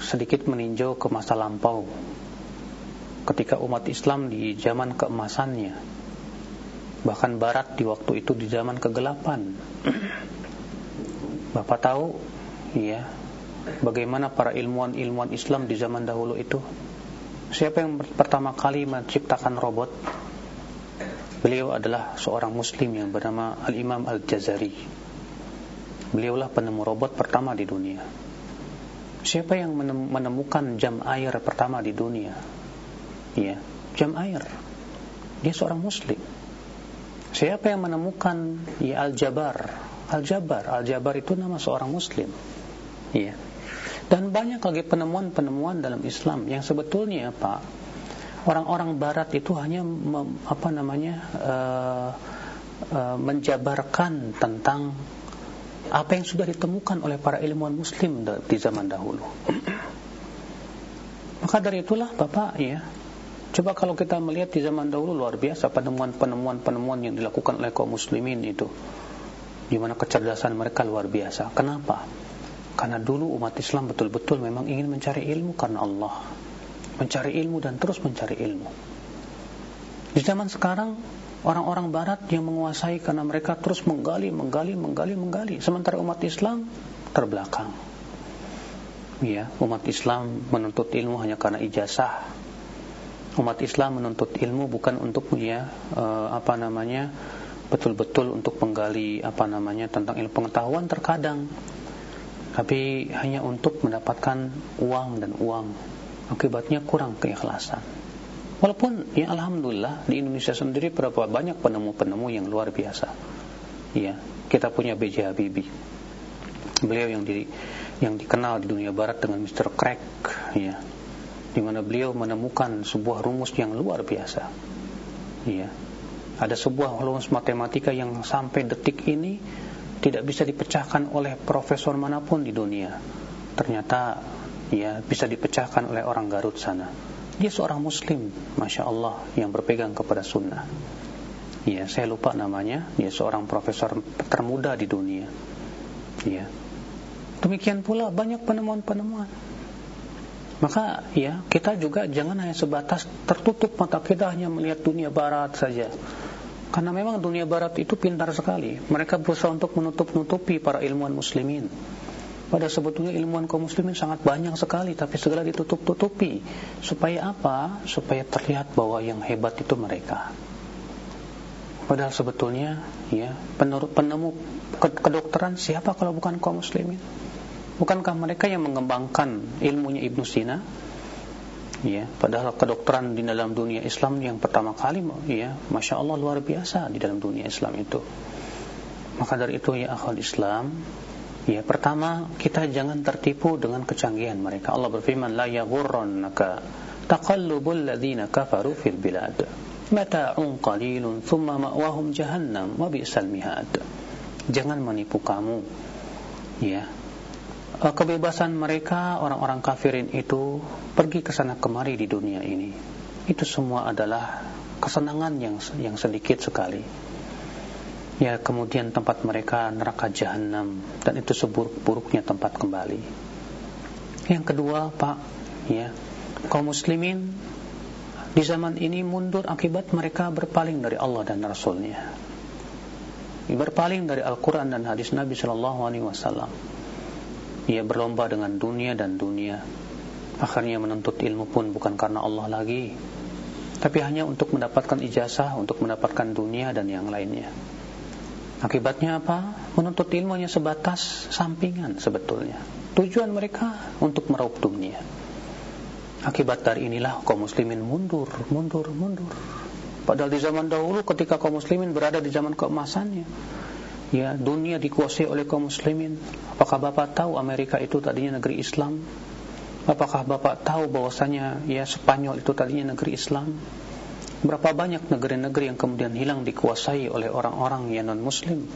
sedikit meninjau ke masa lampau. Ketika umat Islam di zaman keemasannya. Bahkan barat di waktu itu di zaman kegelapan. Bapak tahu ya bagaimana para ilmuwan-ilmuwan Islam di zaman dahulu itu? Siapa yang pertama kali menciptakan robot? Beliau adalah seorang muslim yang bernama Al-Imam Al-Jazari. Beliaulah penemu robot pertama di dunia. Siapa yang menemukan jam air pertama di dunia? Iya, jam air. Dia seorang muslim. Siapa yang menemukan ya Al-Jabar? Al-Jabar, Al-Jabar itu nama seorang muslim. Iya. Dan banyak lagi penemuan-penemuan dalam Islam yang sebetulnya Pak orang-orang barat itu hanya mem, apa namanya uh, uh, menjabarkan tentang apa yang sudah ditemukan oleh para ilmuwan muslim di zaman dahulu. Maka dari itulah Bapak ya, coba kalau kita melihat di zaman dahulu luar biasa penemuan-penemuan-penemuan yang dilakukan oleh kaum muslimin itu. Di mana kecerdasan mereka luar biasa. Kenapa? Karena dulu umat Islam betul-betul memang ingin mencari ilmu karena Allah mencari ilmu dan terus mencari ilmu. Di zaman sekarang orang-orang barat yang menguasai karena mereka terus menggali, menggali, menggali, menggali. Sementara umat Islam terbelakang. Ya, umat Islam menuntut ilmu hanya karena ijazah. Umat Islam menuntut ilmu bukan untuk ya apa namanya betul-betul untuk menggali apa namanya tentang ilmu pengetahuan terkadang tapi hanya untuk mendapatkan uang dan uang akibatnya kurang keikhlasan. Walaupun ya alhamdulillah di Indonesia sendiri berapa banyak penemu-penemu yang luar biasa. Ya, kita punya B.J. Habibie. Beliau yang di yang dikenal di dunia barat dengan Mr. Crack, ya. Di mana beliau menemukan sebuah rumus yang luar biasa. Ya. Ada sebuah rumus matematika yang sampai detik ini tidak bisa dipecahkan oleh profesor mana pun di dunia. Ternyata ya bisa dipecahkan oleh orang Garut sana. Dia seorang muslim, Masya Allah, yang berpegang kepada sunnah. Ya, saya lupa namanya. Dia seorang profesor termuda di dunia. Ya. Demikian pula banyak penemuan-penemuan. Maka ya kita juga jangan hanya sebatas tertutup mata kita hanya melihat dunia barat saja. Karena memang dunia barat itu pintar sekali. Mereka berusaha untuk menutup-nutupi para ilmuwan muslimin Padahal sebetulnya ilmuwan kaum muslimin sangat banyak sekali tapi segala ditutup-tutupi. Supaya apa? Supaya terlihat bahwa yang hebat itu mereka. Padahal sebetulnya ya penemu kedokteran siapa kalau bukan kaum muslimin? Bukankah mereka yang mengembangkan ilmunya Ibnu Sina? Ya, padahal kedokteran di dalam dunia Islam yang pertama kali ya, Masya Allah luar biasa di dalam dunia Islam itu. Maka dari itu ya akhwal Islam, Ya, pertama kita jangan tertipu dengan kecanggihan mereka. Allah berfirman, "La yaghurrannaka taqallubul ladzina kafaru fil bilad. Mata'un qalilun thumma ma'wahum jahannam wa bi'sal mihad." Jangan menipu kamu. Ya. Eh, kebebasan mereka orang-orang kafirin itu pergi ke sana kemari di dunia ini. Itu semua adalah kesenangan yang yang sedikit sekali ya kemudian tempat mereka neraka jahanam dan itu seburuk-buruknya tempat kembali. Yang kedua, Pak, ya, kaum muslimin di zaman ini mundur akibat mereka berpaling dari Allah dan Rasulnya. Berpaling dari Al-Quran dan hadis Nabi Shallallahu Alaihi Wasallam. Ia berlomba dengan dunia dan dunia. Akhirnya menuntut ilmu pun bukan karena Allah lagi, tapi hanya untuk mendapatkan ijazah, untuk mendapatkan dunia dan yang lainnya. Akibatnya apa? Menuntut ilmunya sebatas sampingan sebetulnya. Tujuan mereka untuk meraup dunia. Akibat dari inilah kaum muslimin mundur, mundur, mundur. Padahal di zaman dahulu ketika kaum muslimin berada di zaman keemasannya, ya dunia dikuasai oleh kaum muslimin. Apakah Bapak tahu Amerika itu tadinya negeri Islam? Apakah Bapak tahu bahwasanya ya Spanyol itu tadinya negeri Islam? Berapa banyak negeri-negeri yang kemudian hilang dikuasai oleh orang-orang yang non-muslim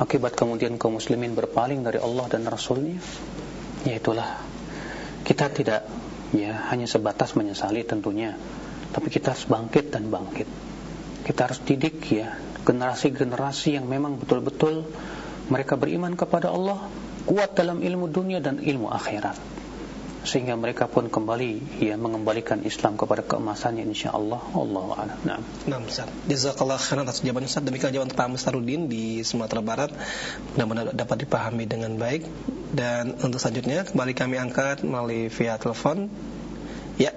Akibat kemudian kaum muslimin berpaling dari Allah dan Rasulnya Ya itulah Kita tidak ya hanya sebatas menyesali tentunya Tapi kita harus bangkit dan bangkit Kita harus didik ya Generasi-generasi yang memang betul-betul Mereka beriman kepada Allah Kuat dalam ilmu dunia dan ilmu akhirat sehingga mereka pun kembali ya mengembalikan Islam kepada keemasannya insyaallah Allah a'lam. Naam. Naam Ustaz. Jazakallah khairan atas jawaban Ustaz. Demikian jawaban Pak Mustarudin di Sumatera Barat. Mudah-mudahan dapat dipahami dengan baik dan untuk selanjutnya kembali kami angkat melalui via telepon. Ya.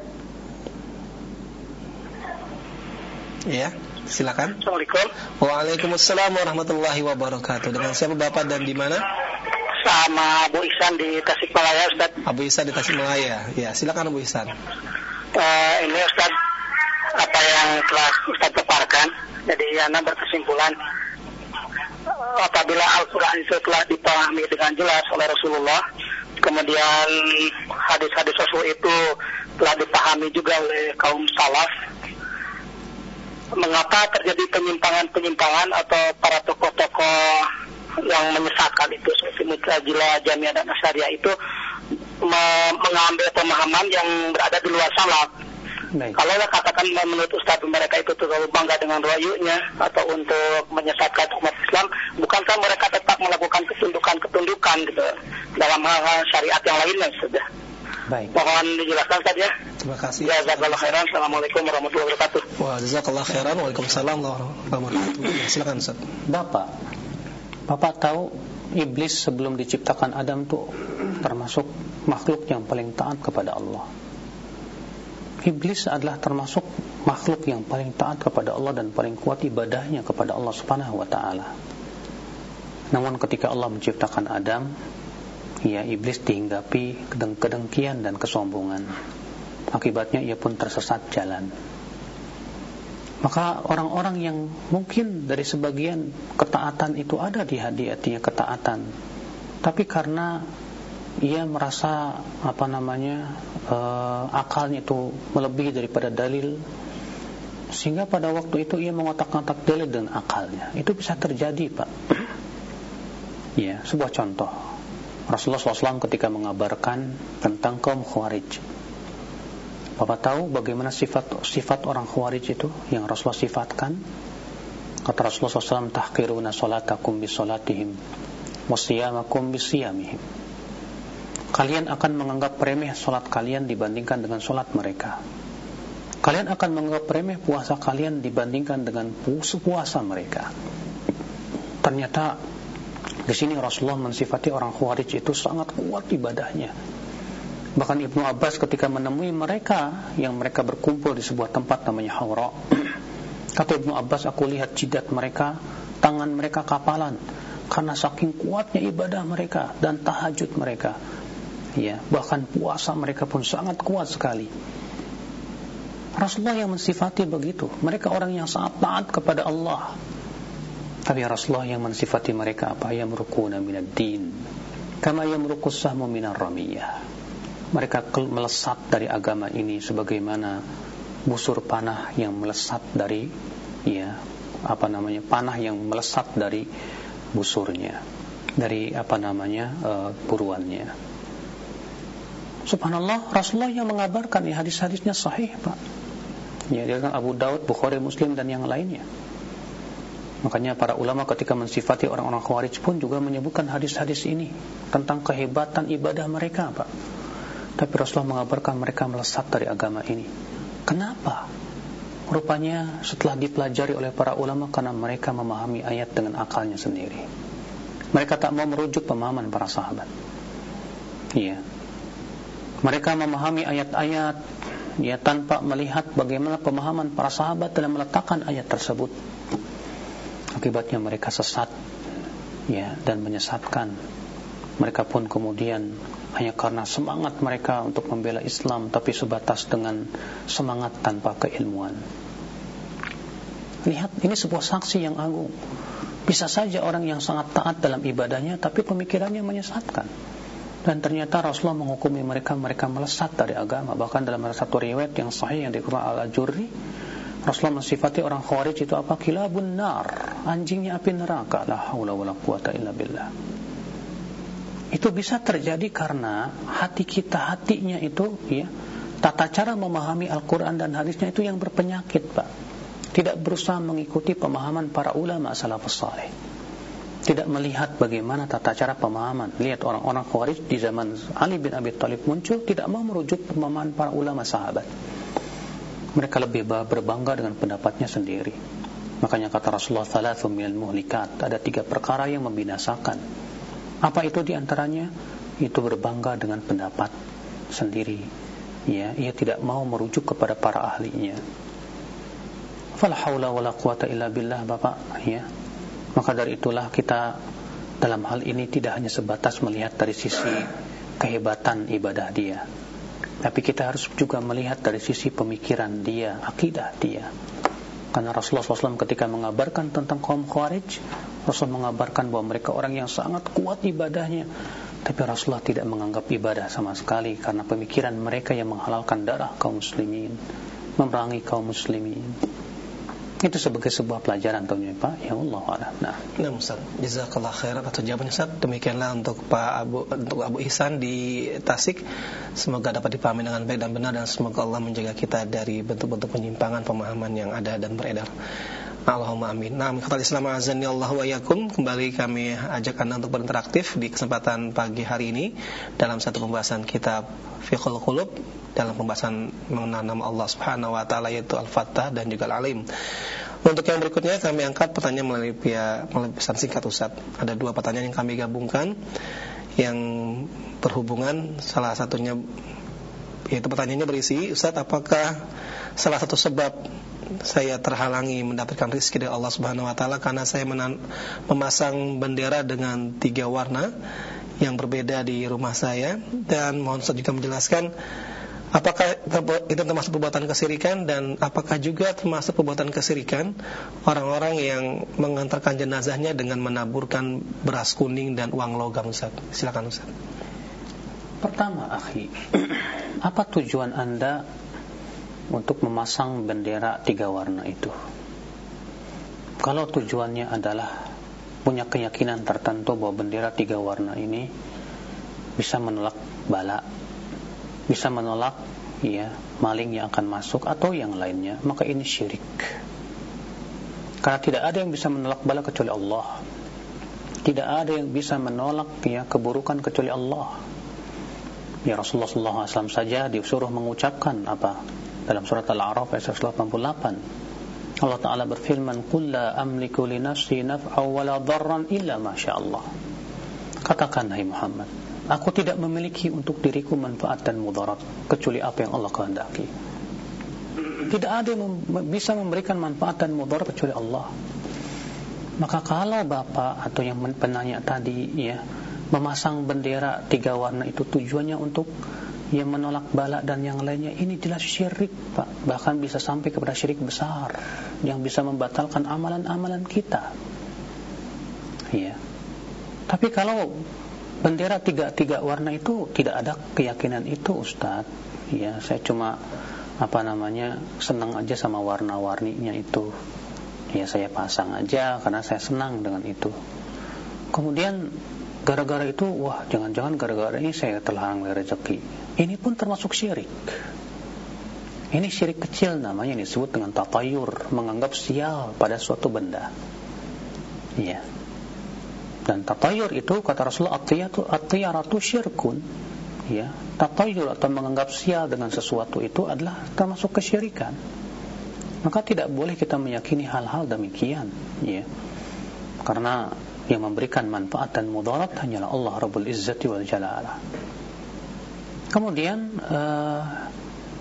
Ya, silakan. Assalamualaikum. Waalaikumsalam warahmatullahi wabarakatuh. Dengan siapa Bapak dan di mana? sama Abu Ihsan di Tasikmalaya Ustaz. Abu Ihsan di Tasikmalaya. Ya, silakan Abu Ihsan. Uh, ini Ustaz apa yang telah Ustaz paparkan. Jadi Anda berkesimpulan apabila Al-Qur'an itu telah dipahami dengan jelas oleh Rasulullah, kemudian hadis-hadis Rasul itu telah dipahami juga oleh kaum salaf, mengapa terjadi penyimpangan-penyimpangan atau para tokoh-tokoh yang menyesatkan itu seperti Mutajila, Jamia dan Asyariah itu me mengambil pemahaman yang berada di luar salaf. Kalau lah katakan menurut Ustaz mereka itu terlalu bangga dengan royunya atau untuk menyesatkan umat Islam, bukankah mereka tetap melakukan ketundukan-ketundukan gitu dalam hal-hal syariat yang lainnya sudah. Baik. Mohon dijelaskan saja. Terima kasih. Ya, jazakallah khairan. Assalamualaikum warahmatullahi wabarakatuh. Wah, jazakallah khairan. Waalaikumsalam warahmatullahi wabarakatuh. Ya, silakan Ustaz. Bapak, Bapak tahu iblis sebelum diciptakan Adam itu termasuk makhluk yang paling taat kepada Allah. Iblis adalah termasuk makhluk yang paling taat kepada Allah dan paling kuat ibadahnya kepada Allah Subhanahu wa taala. Namun ketika Allah menciptakan Adam, ya iblis dihinggapi kedengkian dan kesombongan. Akibatnya ia pun tersesat jalan. Maka orang-orang yang mungkin dari sebagian ketaatan itu ada di hati-hatinya ketaatan. Tapi karena ia merasa apa namanya uh, akalnya itu melebihi daripada dalil sehingga pada waktu itu ia mengotak-ngotak dalil dengan akalnya. Itu bisa terjadi, Pak. ya, sebuah contoh. Rasulullah SAW ketika mengabarkan tentang kaum Khawarij Bapak tahu bagaimana sifat sifat orang khawarij itu yang Rasulullah sifatkan? Kata Rasulullah SAW, tahkiruna salatakum bi salatihim wasiyamakum bi siyamihim. Kalian akan menganggap remeh solat kalian dibandingkan dengan solat mereka. Kalian akan menganggap remeh puasa kalian dibandingkan dengan puasa mereka. Ternyata Di sini Rasulullah mensifati orang Khawarij itu sangat kuat ibadahnya. Bahkan Ibnu Abbas ketika menemui mereka yang mereka berkumpul di sebuah tempat namanya Hawra. Kata Ibnu Abbas, aku lihat jidat mereka, tangan mereka kapalan karena saking kuatnya ibadah mereka dan tahajud mereka. Ya, bahkan puasa mereka pun sangat kuat sekali. Rasulullah yang mensifati begitu. Mereka orang yang sangat taat kepada Allah. Tapi Rasulullah yang mensifati mereka apa? Yamrukuna minad din. Kama yamrukus sahmu minar ramiyah. Mereka melesat dari agama ini sebagaimana busur panah yang melesat dari ya apa namanya panah yang melesat dari busurnya dari apa namanya uh, buruannya Subhanallah Rasulullah yang mengabarkan ya hadis-hadisnya sahih Pak ya dia kan Abu Daud Bukhari Muslim dan yang lainnya Makanya para ulama ketika mensifati orang-orang khawarij pun juga menyebutkan hadis-hadis ini tentang kehebatan ibadah mereka, Pak. Tapi Rasulullah mengabarkan mereka melesat dari agama ini. Kenapa? Rupanya setelah dipelajari oleh para ulama karena mereka memahami ayat dengan akalnya sendiri. Mereka tak mau merujuk pemahaman para sahabat. Iya. Mereka memahami ayat-ayat ya tanpa melihat bagaimana pemahaman para sahabat dalam meletakkan ayat tersebut akibatnya mereka sesat ya dan menyesatkan. Mereka pun kemudian hanya karena semangat mereka untuk membela Islam tapi sebatas dengan semangat tanpa keilmuan. Lihat ini sebuah saksi yang agung. Bisa saja orang yang sangat taat dalam ibadahnya tapi pemikirannya menyesatkan. Dan ternyata Rasulullah menghukumi mereka mereka melesat dari agama. Bahkan dalam satu riwayat yang sahih yang dikeluarkan al-Ajurri Rasulullah mensifati orang khawarij itu apa? Kilabun nar, anjingnya api neraka. La haula wala quwata illa billah. Itu bisa terjadi karena hati kita, hatinya itu ya, tata cara memahami Al-Qur'an dan hadisnya itu yang berpenyakit, Pak. Tidak berusaha mengikuti pemahaman para ulama salafus saleh. Tidak melihat bagaimana tata cara pemahaman. Lihat orang-orang khawarij di zaman Ali bin Abi Thalib muncul tidak mau merujuk pemahaman para ulama sahabat mereka lebih berbangga dengan pendapatnya sendiri. Makanya kata Rasulullah sallallahu minal muhlikat, ada tiga perkara yang membinasakan. Apa itu di antaranya? Itu berbangga dengan pendapat sendiri. Ya, ia tidak mau merujuk kepada para ahlinya. Fala haula wala quwata illa billah, Bapak, ya. Maka dari itulah kita dalam hal ini tidak hanya sebatas melihat dari sisi kehebatan ibadah dia, tapi kita harus juga melihat dari sisi pemikiran dia, akidah dia. Karena Rasulullah SAW ketika mengabarkan tentang kaum Khawarij, Rasul mengabarkan bahwa mereka orang yang sangat kuat ibadahnya. Tapi Rasulullah tidak menganggap ibadah sama sekali karena pemikiran mereka yang menghalalkan darah kaum muslimin, memerangi kaum muslimin. Itu sebagai sebuah pelajaran tentunya Pak. Ya Allah Allah. Nah, nah Ustaz, jazakallah khairan atau jawaban Ustaz. Demikianlah untuk Pak Abu untuk Abu Ihsan di Tasik. Semoga dapat dipahami dengan baik dan benar dan semoga Allah menjaga kita dari bentuk-bentuk penyimpangan pemahaman yang ada dan beredar. Allahumma amin. Nah, kata Islam azan ya Allah wa yakum. Kembali kami ajak Anda untuk berinteraktif di kesempatan pagi hari ini dalam satu pembahasan kitab Fiqhul Qulub dalam pembahasan mengenal nama Allah Subhanahu wa taala yaitu Al-Fattah dan juga Al-Alim. Untuk yang berikutnya kami angkat pertanyaan melalui via melalui pesan singkat Ustaz. Ada dua pertanyaan yang kami gabungkan yang berhubungan salah satunya yaitu pertanyaannya berisi Ustaz apakah salah satu sebab saya terhalangi mendapatkan rezeki dari Allah Subhanahu wa taala karena saya memasang bendera dengan tiga warna yang berbeda di rumah saya dan mohon Ustaz juga menjelaskan Apakah itu termasuk perbuatan kesirikan dan apakah juga termasuk perbuatan kesirikan orang-orang yang mengantarkan jenazahnya dengan menaburkan beras kuning dan uang logam Ustaz? Silakan Ustaz. Pertama, akhi, apa tujuan Anda untuk memasang bendera tiga warna itu? Kalau tujuannya adalah punya keyakinan tertentu bahwa bendera tiga warna ini bisa menolak bala bisa menolak ya maling yang akan masuk atau yang lainnya maka ini syirik. Karena tidak ada yang bisa menolak bala kecuali Allah. Tidak ada yang bisa menolak ya keburukan kecuali Allah. Ya Rasulullah SAW saja disuruh mengucapkan apa dalam surat Al-A'raf ayat 188 Allah Ta'ala berfirman Qul la amliku li nafsi naf'a wa la dharran illa masya Allah. Katakan hai Muhammad Aku tidak memiliki untuk diriku manfaat dan mudarat Kecuali apa yang Allah kehendaki. Tidak ada yang bisa memberikan manfaat dan mudarat kecuali Allah. Maka kalau Bapak atau yang penanya tadi ya Memasang bendera tiga warna itu tujuannya untuk yang menolak bala dan yang lainnya ini jelas syirik Pak. Bahkan bisa sampai kepada syirik besar yang bisa membatalkan amalan-amalan kita. Ya tapi kalau bendera tiga tiga warna itu tidak ada keyakinan itu Ustadz. Ya saya cuma apa namanya senang aja sama warna-warninya itu. Ya saya pasang aja karena saya senang dengan itu. Kemudian gara-gara itu wah jangan-jangan gara-gara ini saya terlarang dari rezeki ini pun termasuk syirik. Ini syirik kecil namanya disebut dengan tatayur, menganggap sial pada suatu benda. Iya. Dan tatayur itu kata Rasulullah atiyatu atiyaratu syirkun. Ya, tatayur atau menganggap sial dengan sesuatu itu adalah termasuk kesyirikan. Maka tidak boleh kita meyakini hal-hal demikian, ya. Karena yang memberikan manfaat dan mudarat hanyalah Allah Rabbul Izzati wal Jalala. Kemudian uh,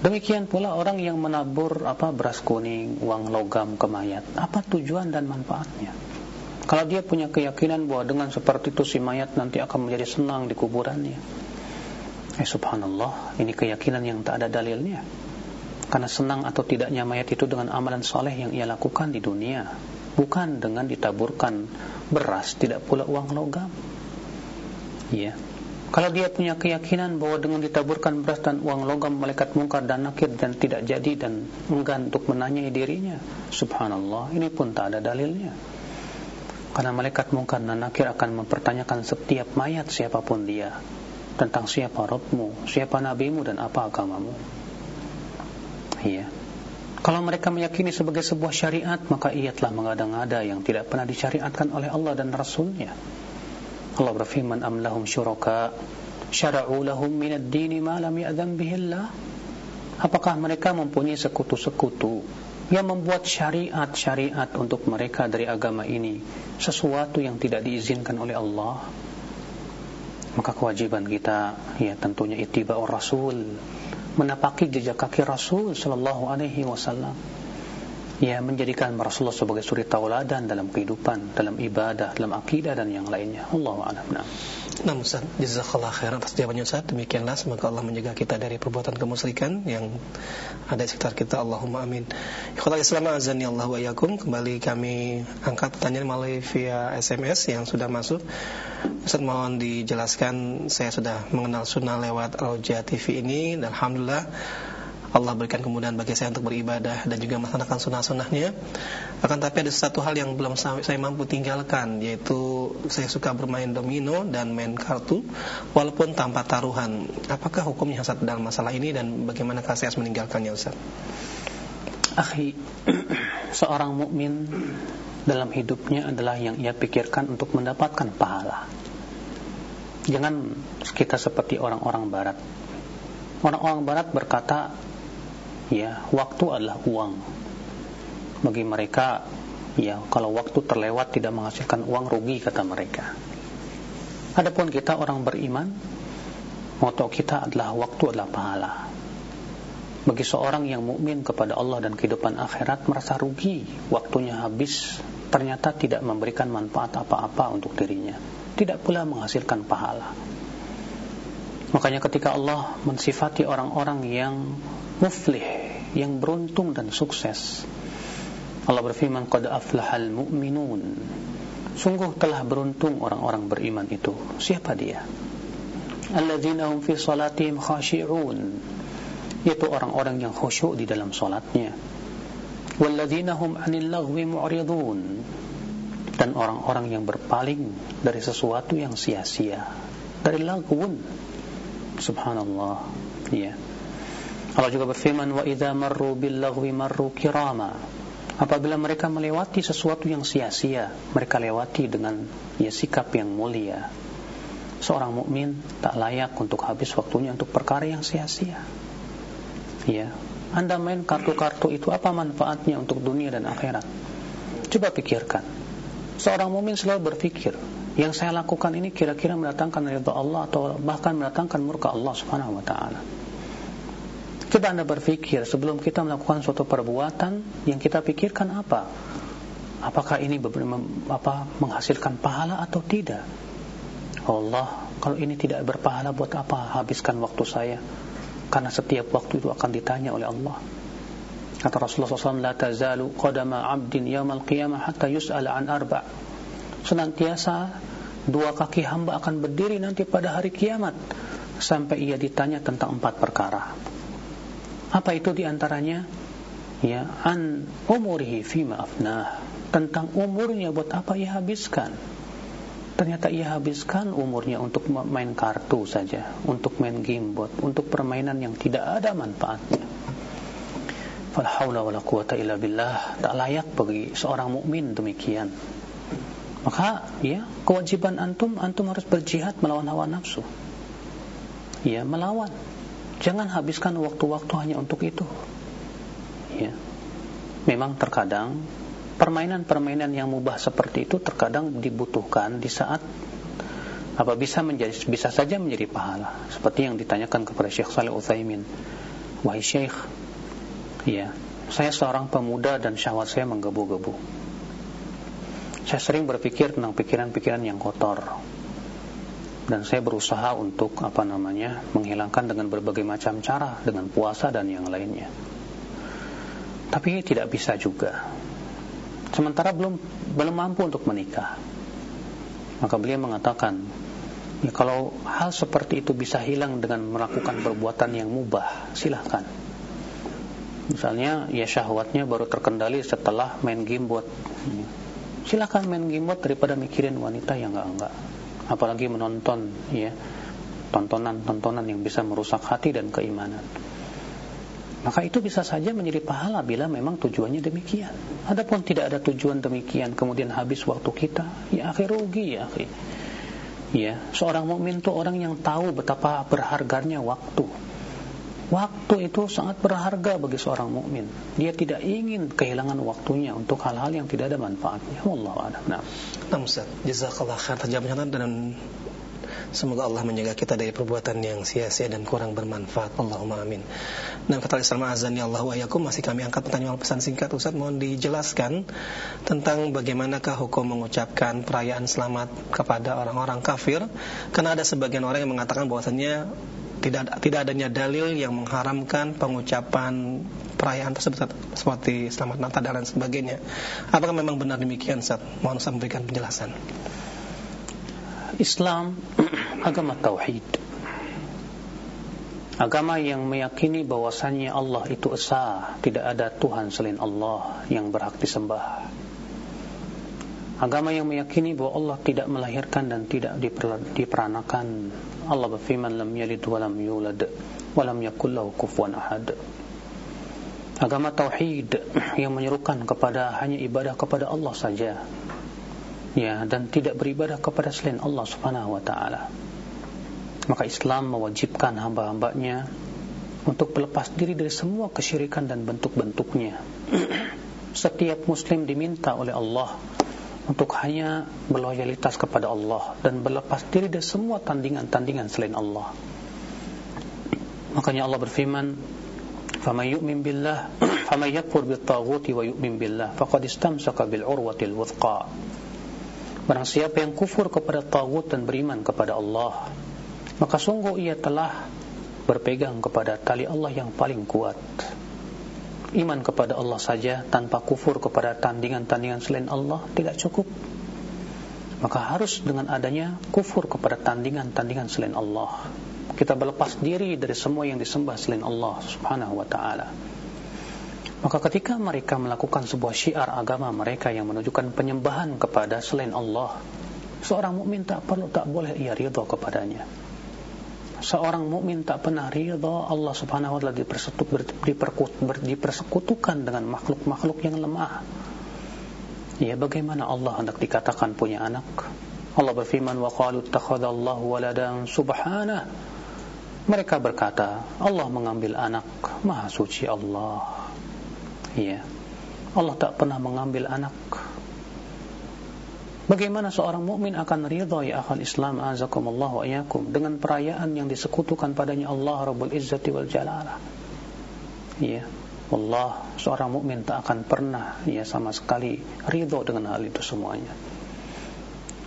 demikian pula orang yang menabur apa beras kuning, uang logam ke mayat. Apa tujuan dan manfaatnya? Kalau dia punya keyakinan bahwa dengan seperti itu si mayat nanti akan menjadi senang di kuburannya. Eh subhanallah, ini keyakinan yang tak ada dalilnya. Karena senang atau tidaknya mayat itu dengan amalan soleh yang ia lakukan di dunia. Bukan dengan ditaburkan beras, tidak pula uang logam. Ya. Kalau dia punya keyakinan bahwa dengan ditaburkan beras dan uang logam malaikat mungkar dan nakir dan tidak jadi dan enggan untuk menanyai dirinya, subhanallah, ini pun tak ada dalilnya. Karena malaikat mungkar dan nakir akan mempertanyakan setiap mayat siapa pun dia tentang siapa Rabbmu, siapa nabimu dan apa agamamu. Iya. Kalau mereka meyakini sebagai sebuah syariat, maka ia telah mengada-ngada yang tidak pernah disyariatkan oleh Allah dan Rasulnya. Allah berfirman am lahum syuraka? Syara'u lahum minad dini ma lam ya'zam bihillah Apakah mereka mempunyai sekutu-sekutu yang membuat syariat-syariat untuk mereka dari agama ini sesuatu yang tidak diizinkan oleh Allah? Maka kewajiban kita ya tentunya ittiba'ur rasul, menapaki jejak kaki Rasul sallallahu alaihi wasallam ya menjadikan Rasulullah sebagai suri tauladan dalam kehidupan, dalam ibadah, dalam akidah dan yang lainnya. Allah a'lam. Nah. Ustaz, jazakallah khairan atas jawabannya Ustaz. Demikianlah semoga Allah menjaga kita dari perbuatan kemusyrikan yang ada di sekitar kita. Allahumma amin. Ikhwatal Islam azani Allah wa yakum. Kembali kami angkat pertanyaan melalui via SMS yang sudah masuk. Ustaz mohon dijelaskan saya sudah mengenal sunnah lewat Al TV ini dan alhamdulillah Allah berikan kemudahan bagi saya untuk beribadah dan juga melaksanakan sunnah-sunnahnya. Akan tapi ada satu hal yang belum saya mampu tinggalkan, yaitu saya suka bermain domino dan main kartu, walaupun tanpa taruhan. Apakah hukumnya Ustaz dalam masalah ini dan bagaimana saya harus meninggalkannya Ustaz? Akhi, seorang mukmin dalam hidupnya adalah yang ia pikirkan untuk mendapatkan pahala. Jangan kita seperti orang-orang barat. Orang-orang barat berkata, ya waktu adalah uang. Bagi mereka ya kalau waktu terlewat tidak menghasilkan uang rugi kata mereka. Adapun kita orang beriman moto kita adalah waktu adalah pahala. Bagi seorang yang mukmin kepada Allah dan kehidupan akhirat merasa rugi waktunya habis ternyata tidak memberikan manfaat apa-apa untuk dirinya. Tidak pula menghasilkan pahala. Makanya ketika Allah mensifati orang-orang yang muflih yang beruntung dan sukses. Allah berfirman qad aflahal mu'minun. Sungguh telah beruntung orang-orang beriman itu. Siapa dia? Alladzina hum fi salatihim khashi'un. Yaitu orang-orang yang khusyuk di dalam salatnya. Walladzina hum 'anil laghwi mu'ridun. Dan orang-orang yang berpaling dari sesuatu yang sia-sia. Dari lagun. Subhanallah. Ya. yeah. Allah juga berfirman wa idza marru bil lagwi marru kirama. Apabila mereka melewati sesuatu yang sia-sia, mereka lewati dengan ya sikap yang mulia. Seorang mukmin tak layak untuk habis waktunya untuk perkara yang sia-sia. Ya, Anda main kartu-kartu itu apa manfaatnya untuk dunia dan akhirat? Coba pikirkan. Seorang mumin selalu berpikir, yang saya lakukan ini kira-kira mendatangkan ridha Allah atau bahkan mendatangkan murka Allah Subhanahu wa taala. Coba Anda berpikir sebelum kita melakukan suatu perbuatan yang kita pikirkan apa? Apakah ini apa menghasilkan pahala atau tidak? Allah, kalau ini tidak berpahala buat apa habiskan waktu saya? Karena setiap waktu itu akan ditanya oleh Allah. Kata Rasulullah SAW, La tazalu qadama abdin yawmal qiyamah hatta yus'ala an arba' Senantiasa dua kaki hamba akan berdiri nanti pada hari kiamat sampai ia ditanya tentang empat perkara. Apa itu di antaranya? Ya, an umurihi fima afnah. Tentang umurnya buat apa ia habiskan. Ternyata ia habiskan umurnya untuk main kartu saja, untuk main game bot, untuk permainan yang tidak ada manfaatnya. Fal haula wala quwata illa billah. Tak layak bagi seorang mukmin demikian. Maka ya, kewajiban antum antum harus berjihad melawan hawa nafsu. Ya, melawan. Jangan habiskan waktu-waktu hanya untuk itu. Ya. Memang terkadang permainan-permainan yang mubah seperti itu terkadang dibutuhkan di saat apa bisa menjadi bisa saja menjadi pahala seperti yang ditanyakan kepada Syekh Saleh Utsaimin wahai Syekh ya saya seorang pemuda dan syahwat saya menggebu-gebu saya sering berpikir tentang pikiran-pikiran yang kotor dan saya berusaha untuk apa namanya menghilangkan dengan berbagai macam cara dengan puasa dan yang lainnya tapi tidak bisa juga sementara belum belum mampu untuk menikah. Maka beliau mengatakan, ya, kalau hal seperti itu bisa hilang dengan melakukan perbuatan yang mubah, silahkan. Misalnya, ya syahwatnya baru terkendali setelah main game buat. Silahkan main game buat daripada mikirin wanita yang enggak-enggak. Apalagi menonton, ya tontonan-tontonan yang bisa merusak hati dan keimanan. Maka itu bisa saja menjadi pahala bila memang tujuannya demikian. Adapun tidak ada tujuan demikian, kemudian habis waktu kita, ya akhir rugi ya akhir. Ya, seorang mukmin itu orang yang tahu betapa berharganya waktu. Waktu itu sangat berharga bagi seorang mukmin. Dia tidak ingin kehilangan waktunya untuk hal-hal yang tidak ada manfaatnya. Wallahu. Nah, Ustaz, jazakallah khair terjawabnya dan Semoga Allah menjaga kita dari perbuatan yang sia-sia dan kurang bermanfaat. Allahumma amin. Dan kata Islam ya Allah wa yakum masih kami angkat pertanyaan pesan singkat Ustaz mohon dijelaskan tentang bagaimanakah hukum mengucapkan perayaan selamat kepada orang-orang kafir karena ada sebagian orang yang mengatakan bahwasanya tidak tidak adanya dalil yang mengharamkan pengucapan perayaan tersebut seperti selamat Natal dan lain sebagainya. Apakah memang benar demikian Ustaz? Mohon saya memberikan penjelasan. Islam agama tauhid. Agama yang meyakini bahwasannya Allah itu esa, tidak ada Tuhan selain Allah yang berhak disembah. Agama yang meyakini bahwa Allah tidak melahirkan dan tidak diperanakan. Allah berfirman lam yalid wa lam yulad wa lam yakul lahu ahad. Agama tauhid yang menyerukan kepada hanya ibadah kepada Allah saja ya dan tidak beribadah kepada selain Allah Subhanahu wa taala. Maka Islam mewajibkan hamba-hambanya untuk berlepas diri dari semua kesyirikan dan bentuk-bentuknya. Setiap muslim diminta oleh Allah untuk hanya berloyalitas kepada Allah dan berlepas diri dari semua tandingan-tandingan selain Allah. Makanya Allah berfirman, "Faman yu'min billah, faman yakfur bit-taghuti wa yu'min billah, faqad istamsaka bil urwatil wuthqa." Barang siapa yang kufur kepada tagut dan beriman kepada Allah Maka sungguh ia telah berpegang kepada tali Allah yang paling kuat Iman kepada Allah saja tanpa kufur kepada tandingan-tandingan selain Allah tidak cukup. Maka harus dengan adanya kufur kepada tandingan-tandingan selain Allah. Kita berlepas diri dari semua yang disembah selain Allah subhanahu wa ta'ala. Maka ketika mereka melakukan sebuah syiar agama mereka yang menunjukkan penyembahan kepada selain Allah, seorang mukmin tak perlu tak boleh ia ridha kepadanya. Seorang mukmin tak pernah ridha Allah Subhanahu wa taala dipersekutukan dengan makhluk-makhluk yang lemah. Ya bagaimana Allah hendak dikatakan punya anak? Allah berfirman wa qalu ittakhadallahu waladan subhanahu Mereka berkata, Allah mengambil anak, Maha suci Allah. Ya. Allah tak pernah mengambil anak. Bagaimana seorang mukmin akan ridha ya akhal Islam azakumullah wa iyyakum dengan perayaan yang disekutukan padanya Allah Rabbul Izzati wal Jalalah. Ya. Allah seorang mukmin tak akan pernah ya sama sekali ridha dengan hal itu semuanya.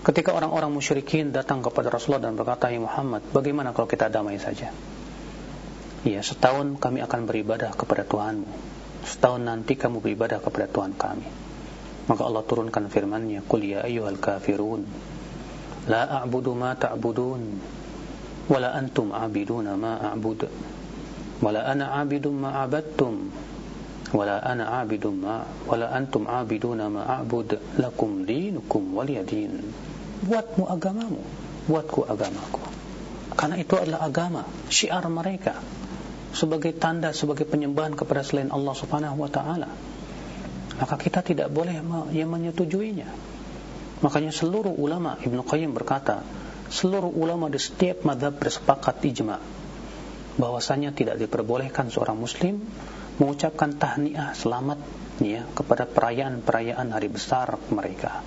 Ketika orang-orang musyrikin datang kepada Rasulullah dan berkata, "Ya Muhammad, bagaimana kalau kita damai saja?" Ya, setahun kami akan beribadah kepada Tuhanmu. Setahun nanti kamu beribadah kepada Tuhan kami. Maka Allah turunkan firman-Nya, "Qul ya ayyuhal kafirun, la a'budu ma ta'budun, wa la antum 'abiduna ma a'bud, wa la ana 'abidun ma 'abadtum, wa la ana 'abidun ma wa la antum 'abiduna ma a'bud, lakum dinukum waliyadin." buatmu agamamu, buatku agamaku. Karena itu adalah agama, syiar mereka sebagai tanda sebagai penyembahan kepada selain Allah Subhanahu wa taala. Maka kita tidak boleh yang menyetujuinya. Makanya seluruh ulama Ibnu Qayyim berkata, seluruh ulama di setiap madhab bersepakat ijma bahwasanya tidak diperbolehkan seorang muslim mengucapkan tahniah selamat ya kepada perayaan-perayaan hari besar mereka.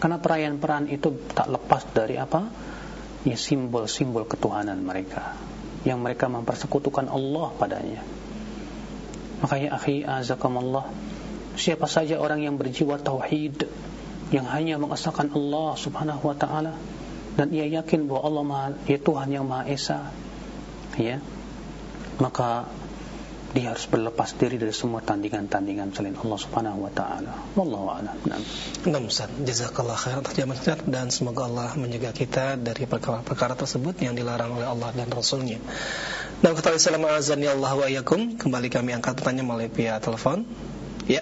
Karena perayaan-perayaan itu tak lepas dari apa? Ya simbol-simbol ketuhanan mereka yang mereka mempersekutukan Allah padanya. Makanya akhi azakumullah, siapa saja orang yang berjiwa tauhid yang hanya mengesahkan Allah Subhanahu wa taala dan ia yakin bahwa Allah Maha, ya Tuhan yang Maha Esa, ya. Maka dia harus berlepas diri dari semua tandingan-tandingan selain Allah Subhanahu wa taala. Wallahu a'lam. Nah, Ustaz, jazakallah khairan atas dan semoga Allah menjaga kita dari perkara-perkara tersebut yang dilarang oleh Allah dan Rasulnya. Nah, kata Islam azan ya Allah wa. Kembali kami angkat pertanyaan melalui via telepon. Ya.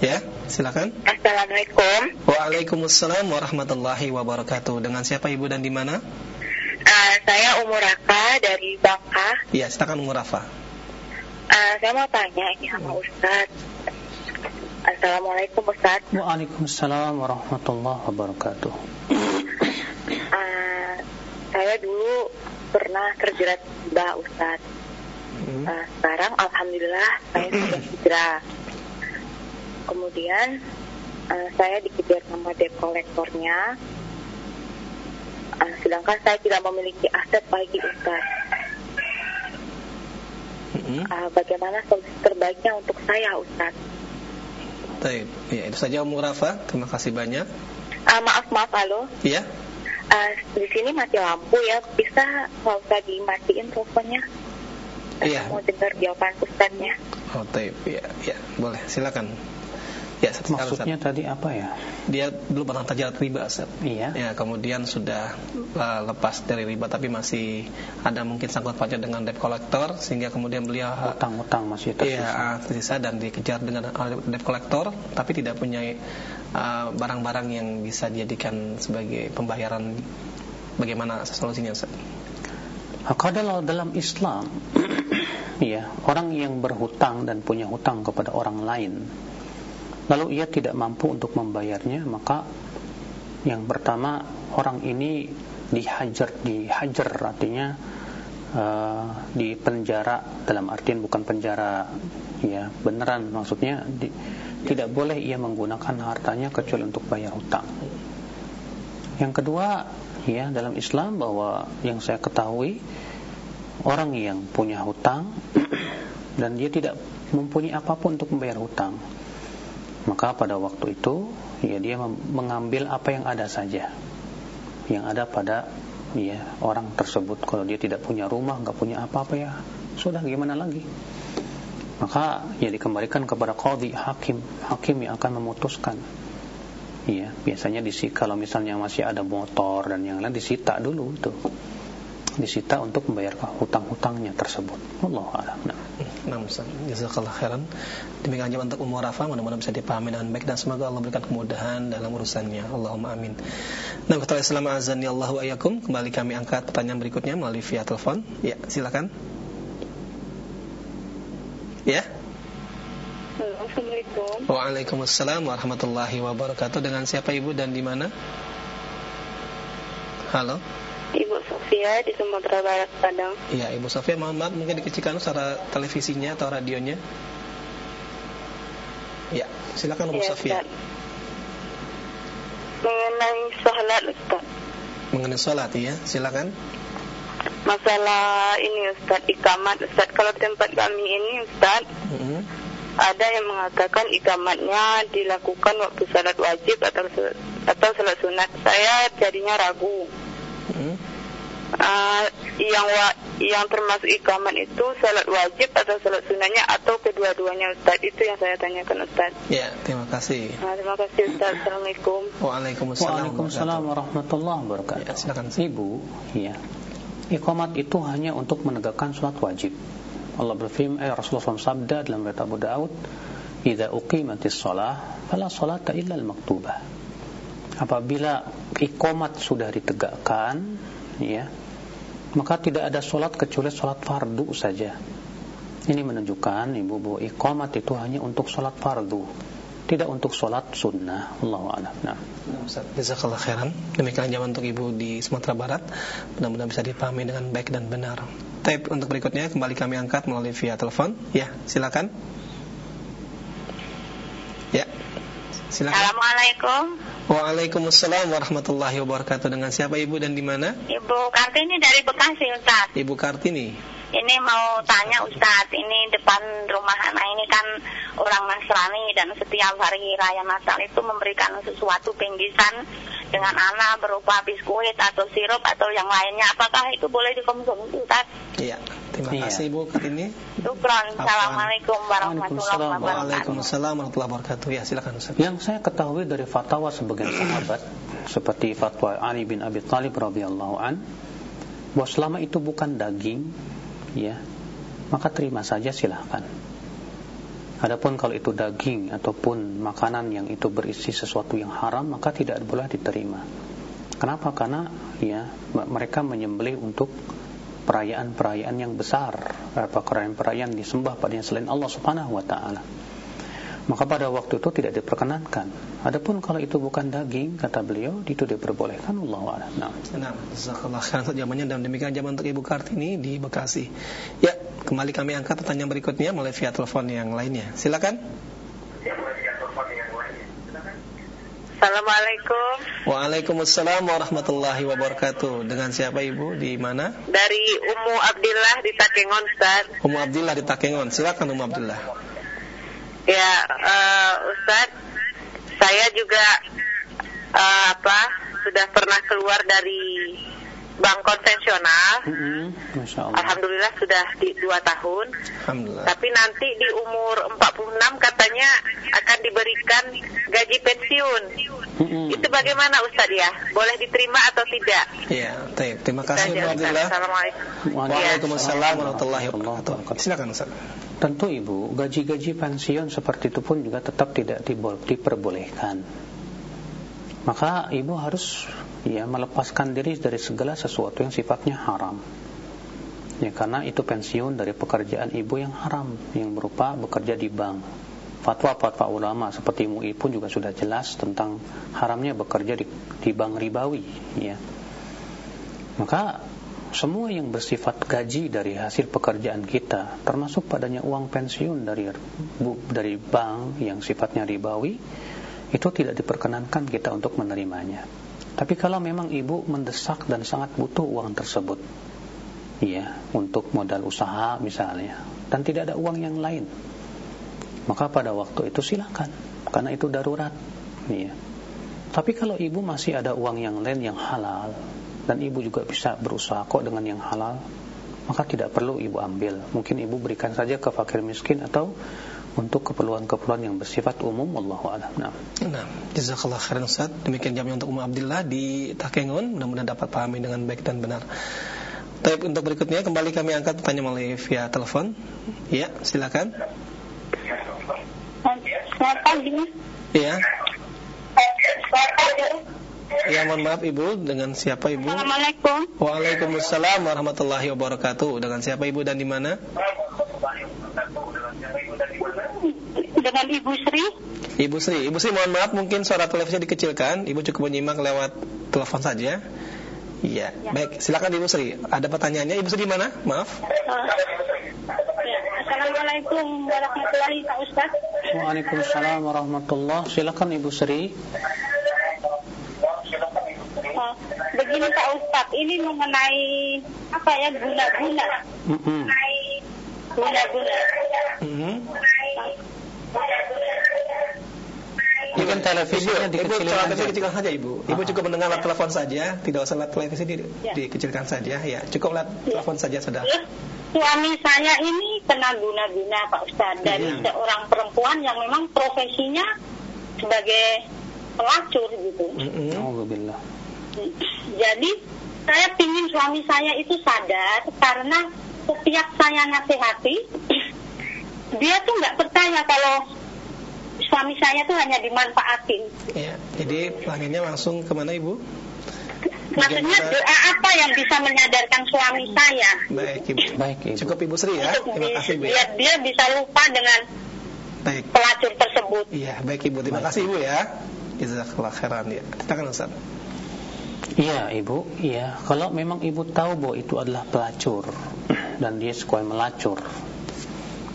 Ya, silakan. Assalamualaikum. Waalaikumsalam warahmatullahi wabarakatuh. Dengan siapa Ibu dan di mana? Uh, saya Umur Rafa dari Bangka. Iya, silakan Umur Rafa. Uh, saya mau tanya ini sama Ustaz. Assalamualaikum Ustaz. Waalaikumsalam warahmatullahi wabarakatuh. Uh, saya dulu pernah terjerat riba Ustaz. Uh, sekarang Alhamdulillah saya sudah hijrah. Kemudian uh, saya dikejar sama debt kolektornya Uh, sedangkan saya tidak memiliki aset bagi Ustaz. Uh, bagaimana solusi terbaiknya untuk saya Ustaz? Baik, ya itu saja Om Rafa. Terima kasih banyak. Uh, maaf maaf halo. Iya. Uh, di sini mati lampu ya, bisa kalau usah dimatiin teleponnya. Iya. Mau dengar jawaban Ustaznya. Oh, tape. Ya, ya, boleh. Silakan. Ya, maksudnya tadi apa ya? Dia dulu pernah terjerat riba, Ustaz. Iya. Ya, kemudian sudah uh, lepas dari riba tapi masih ada mungkin sangkut pautnya dengan debt collector sehingga kemudian beliau utang-utang masih tersisa. Iya, uh, tersisa dan dikejar dengan debt collector tapi tidak punya uh, barang-barang uh, yang bisa dijadikan sebagai pembayaran. Bagaimana solusinya, Ustaz? Kalau dalam Islam, ya, orang yang berhutang dan punya hutang kepada orang lain lalu ia tidak mampu untuk membayarnya maka yang pertama orang ini dihajar dihajar artinya uh, di penjara dalam artian bukan penjara ya beneran maksudnya di, tidak boleh ia menggunakan hartanya kecuali untuk bayar hutang. Yang kedua ya dalam Islam bahwa yang saya ketahui orang yang punya hutang dan dia tidak mempunyai apa pun untuk membayar hutang maka pada waktu itu ya dia mengambil apa yang ada saja. Yang ada pada ya orang tersebut. Kalau dia tidak punya rumah nggak punya apa-apa ya sudah gimana lagi? Maka ya dikembalikan kepada qadhi hakim hakim yang akan memutuskan ya biasanya disita kalau misalnya masih ada motor dan yang lain disita dulu itu disita untuk membayar hutang-hutangnya tersebut. Allah a'lam. Nah. Nah, Ustaz. Jazakallah khairan. Demikian aja untuk umur Rafa, mudah-mudahan bisa dipahami dengan baik dan semoga Allah berikan kemudahan dalam urusannya. Allahumma amin. Nah, ketua Islam azan ya Allah wa ayakum. Kembali kami angkat pertanyaan berikutnya melalui via telepon. Ya, silakan. Ya. Assalamualaikum. Waalaikumsalam warahmatullahi wabarakatuh. Dengan siapa Ibu dan di mana? Halo. Ibu Sofia di Sumatera Barat Padang. Iya, Ibu Sofia, mohon maaf mungkin dikecilkan suara televisinya atau radionya. Ya, silakan Ibu Ya, Sofia. Ustaz. Mengenai sholat Ustaz. Mengenai sholat ya, silakan. Masalah ini Ustaz, ikamat Ustaz. Kalau tempat kami ini Ustaz, Mm-mm. Ada yang mengatakan ikamatnya dilakukan waktu salat wajib atau atau salat sunat. Saya jadinya ragu. Mm-mm. Ah, yang wa, yang termasuk ikamat itu salat wajib atau salat sunatnya atau kedua-duanya Ustaz. Itu yang saya tanyakan Ustaz. Ya, terima kasih. Nah, terima kasih Ustaz. Assalamualaikum. Waalaikumsalam. Waalaikumsalam warahmatullahi Ya, wabarakatuh. silakan. Ibu, ya. Iqamat itu hanya untuk menegakkan sholat wajib. Allah berfirman, eh, Rasulullah SAW sabda dalam riwayat Abu Daud, "Idza uqimatis shalah, fala salata illa al-maktubah." Apabila iqamat sudah ditegakkan, ya, maka tidak ada sholat kecuali sholat fardu saja. Ini menunjukkan ibu bahwa iqamat itu hanya untuk sholat fardu, tidak untuk sholat sunnah. Allahu a'lam. Nah. Ustaz, jazakallah khairan. Demikian jawaban untuk Ibu di Sumatera Barat. Mudah-mudahan bisa dipahami dengan baik dan benar. Tape untuk berikutnya kembali kami angkat melalui via telepon. Ya, silakan. Ya. Silakan. Assalamualaikum. Waalaikumsalam warahmatullahi wabarakatuh. Dengan siapa Ibu dan di mana? Ibu Kartini dari Bekasi, Ustaz. Ibu Kartini. Ini mau tanya Ustaz, ini depan rumah anak ini kan orang Nasrani dan setiap hari raya Natal itu memberikan sesuatu pinggisan dengan anak berupa biskuit atau sirup atau yang lainnya. Apakah itu boleh dikonsumsi, Ustaz? Iya. Terima Iya. kasih Ibu Kartini. Syukron. Assalamualaikum warahmatullahi wabarakatuh. Waalaikumsalam warahmatullahi wabarakatuh. Ya, silakan Ustaz. Yang saya ketahui dari fatwa sebagian sahabat seperti fatwa Ali bin Abi Thalib radhiyallahu an bahwa selama itu bukan daging ya maka terima saja silahkan Adapun kalau itu daging ataupun makanan yang itu berisi sesuatu yang haram maka tidak boleh diterima. Kenapa? Karena ya mereka menyembelih untuk perayaan-perayaan yang besar, apa perayaan-perayaan disembah pada yang selain Allah Subhanahu wa taala. Maka pada waktu itu tidak diperkenankan. Adapun kalau itu bukan daging, kata beliau, itu diperbolehkan Allah a'lam. Nah. Nah, jazakallah khairan untuk jawabannya dan demikian jawaban untuk Ibu Kartini di Bekasi. Ya, kembali kami angkat pertanyaan berikutnya melalui via telepon yang lainnya. Silakan. Assalamualaikum. Waalaikumsalam warahmatullahi wabarakatuh. Dengan siapa Ibu? Di mana? Dari Umu Abdillah di Takengon, Ustaz. Umu Abdillah di Takengon. Silakan Umu Abdillah. Ya, uh, Ustaz, saya juga uh, apa sudah pernah keluar dari bank konvensional. Mm-hmm. Masya Allah. Alhamdulillah sudah di dua tahun. Alhamdulillah. Tapi nanti di umur 46 katanya akan diberikan gaji pensiun. Mm-mm. Itu bagaimana Ustaz ya? Boleh diterima atau tidak? Ya, baik. Terima kasih Ustaz. Abdillah. Assalamualaikum. Waalaikumsalam warahmatullahi wabarakatuh. Silakan Ustaz. Tentu ibu, gaji-gaji pensiun seperti itu pun juga tetap tidak diperbolehkan. Maka ibu harus ya melepaskan diri dari segala sesuatu yang sifatnya haram. Ya karena itu pensiun dari pekerjaan ibu yang haram yang berupa bekerja di bank. Fatwa-fatwa ulama seperti MUI pun juga sudah jelas tentang haramnya bekerja di, di bank ribawi, ya. Maka semua yang bersifat gaji dari hasil pekerjaan kita, termasuk padanya uang pensiun dari dari bank yang sifatnya ribawi, itu tidak diperkenankan kita untuk menerimanya. Tapi kalau memang ibu mendesak dan sangat butuh uang tersebut, ya, untuk modal usaha misalnya, dan tidak ada uang yang lain, maka pada waktu itu silakan, karena itu darurat, ya. Tapi kalau ibu masih ada uang yang lain yang halal, dan ibu juga bisa berusaha kok dengan yang halal, maka tidak perlu ibu ambil. Mungkin ibu berikan saja ke fakir miskin atau untuk keperluan-keperluan yang bersifat umum Allahu a'lam. Nah. Nah, jazakallah khairan Ustaz. Demikian jawaban untuk Umu Abdillah di Takengon. Mudah-mudahan dapat pahami dengan baik dan benar. Tapi untuk berikutnya kembali kami angkat pertanyaan melalui via telepon. Ya, silakan. Selamat pagi. Iya. Selamat pagi. Ya, mohon maaf Ibu, dengan siapa Ibu? Assalamualaikum. Waalaikumsalam warahmatullahi wabarakatuh. Dengan siapa Ibu dan di mana? Dengan Ibu Sri. Ibu Sri. Ibu Sri, mohon maaf mungkin suara televisi dikecilkan. Ibu cukup menyimak lewat telepon saja. Ya, ya. baik. Silakan Ibu Sri. Ada pertanyaannya Ibu Sri di mana? Maaf. Uh, ya. Assalamualaikum warahmatullahi wabarakatuh. Waalaikumsalam warahmatullahi Silakan Ibu Sri. Begini Pak Ustadz, ini mengenai apa ya guna-guna. Mm -hmm. Guna-guna. Mm -hmm. Ini kan televisinya ibu, ibu televisi kecilkan saja ibu. Ibu cukup mendengar lewat telepon saja, tidak usah lewat televisi di, ya. dikecilkan saja. Ya, cukup lewat ya. telepon saja sudah. Suami saya ini kena guna-guna Pak Ustadz dari ya. seorang perempuan yang memang profesinya sebagai pelacur gitu. Mm -hmm. Jadi saya ingin suami saya itu sadar karena setiap saya nasihati dia tuh nggak percaya kalau suami saya tuh hanya dimanfaatin. Ya, jadi pelanginnya langsung ke mana ibu? Maksudnya doa apa yang bisa menyadarkan suami saya? Baik ibu. Baik ibu. Cukup ibu Sri ya. Terima kasih ibu. Biar dia bisa lupa dengan baik. pelacur tersebut. Iya baik ibu. Terima baik. kasih ibu ya. Jazakallah khairan ya. Silakan Ustaz. Iya ibu, iya. Kalau memang ibu tahu bahwa itu adalah pelacur dan dia suka melacur,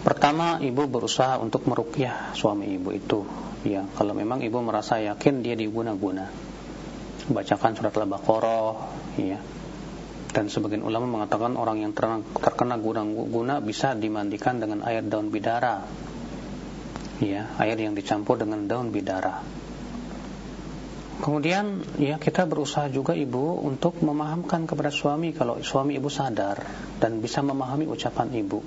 Pertama, ibu berusaha untuk merukyah suami ibu itu. Ya, kalau memang ibu merasa yakin dia diguna-guna. Bacakan surat Al-Baqarah, ya. Dan sebagian ulama mengatakan orang yang terkena guna-guna bisa dimandikan dengan air daun bidara. Ya, air yang dicampur dengan daun bidara. Kemudian ya kita berusaha juga ibu untuk memahamkan kepada suami kalau suami ibu sadar dan bisa memahami ucapan ibu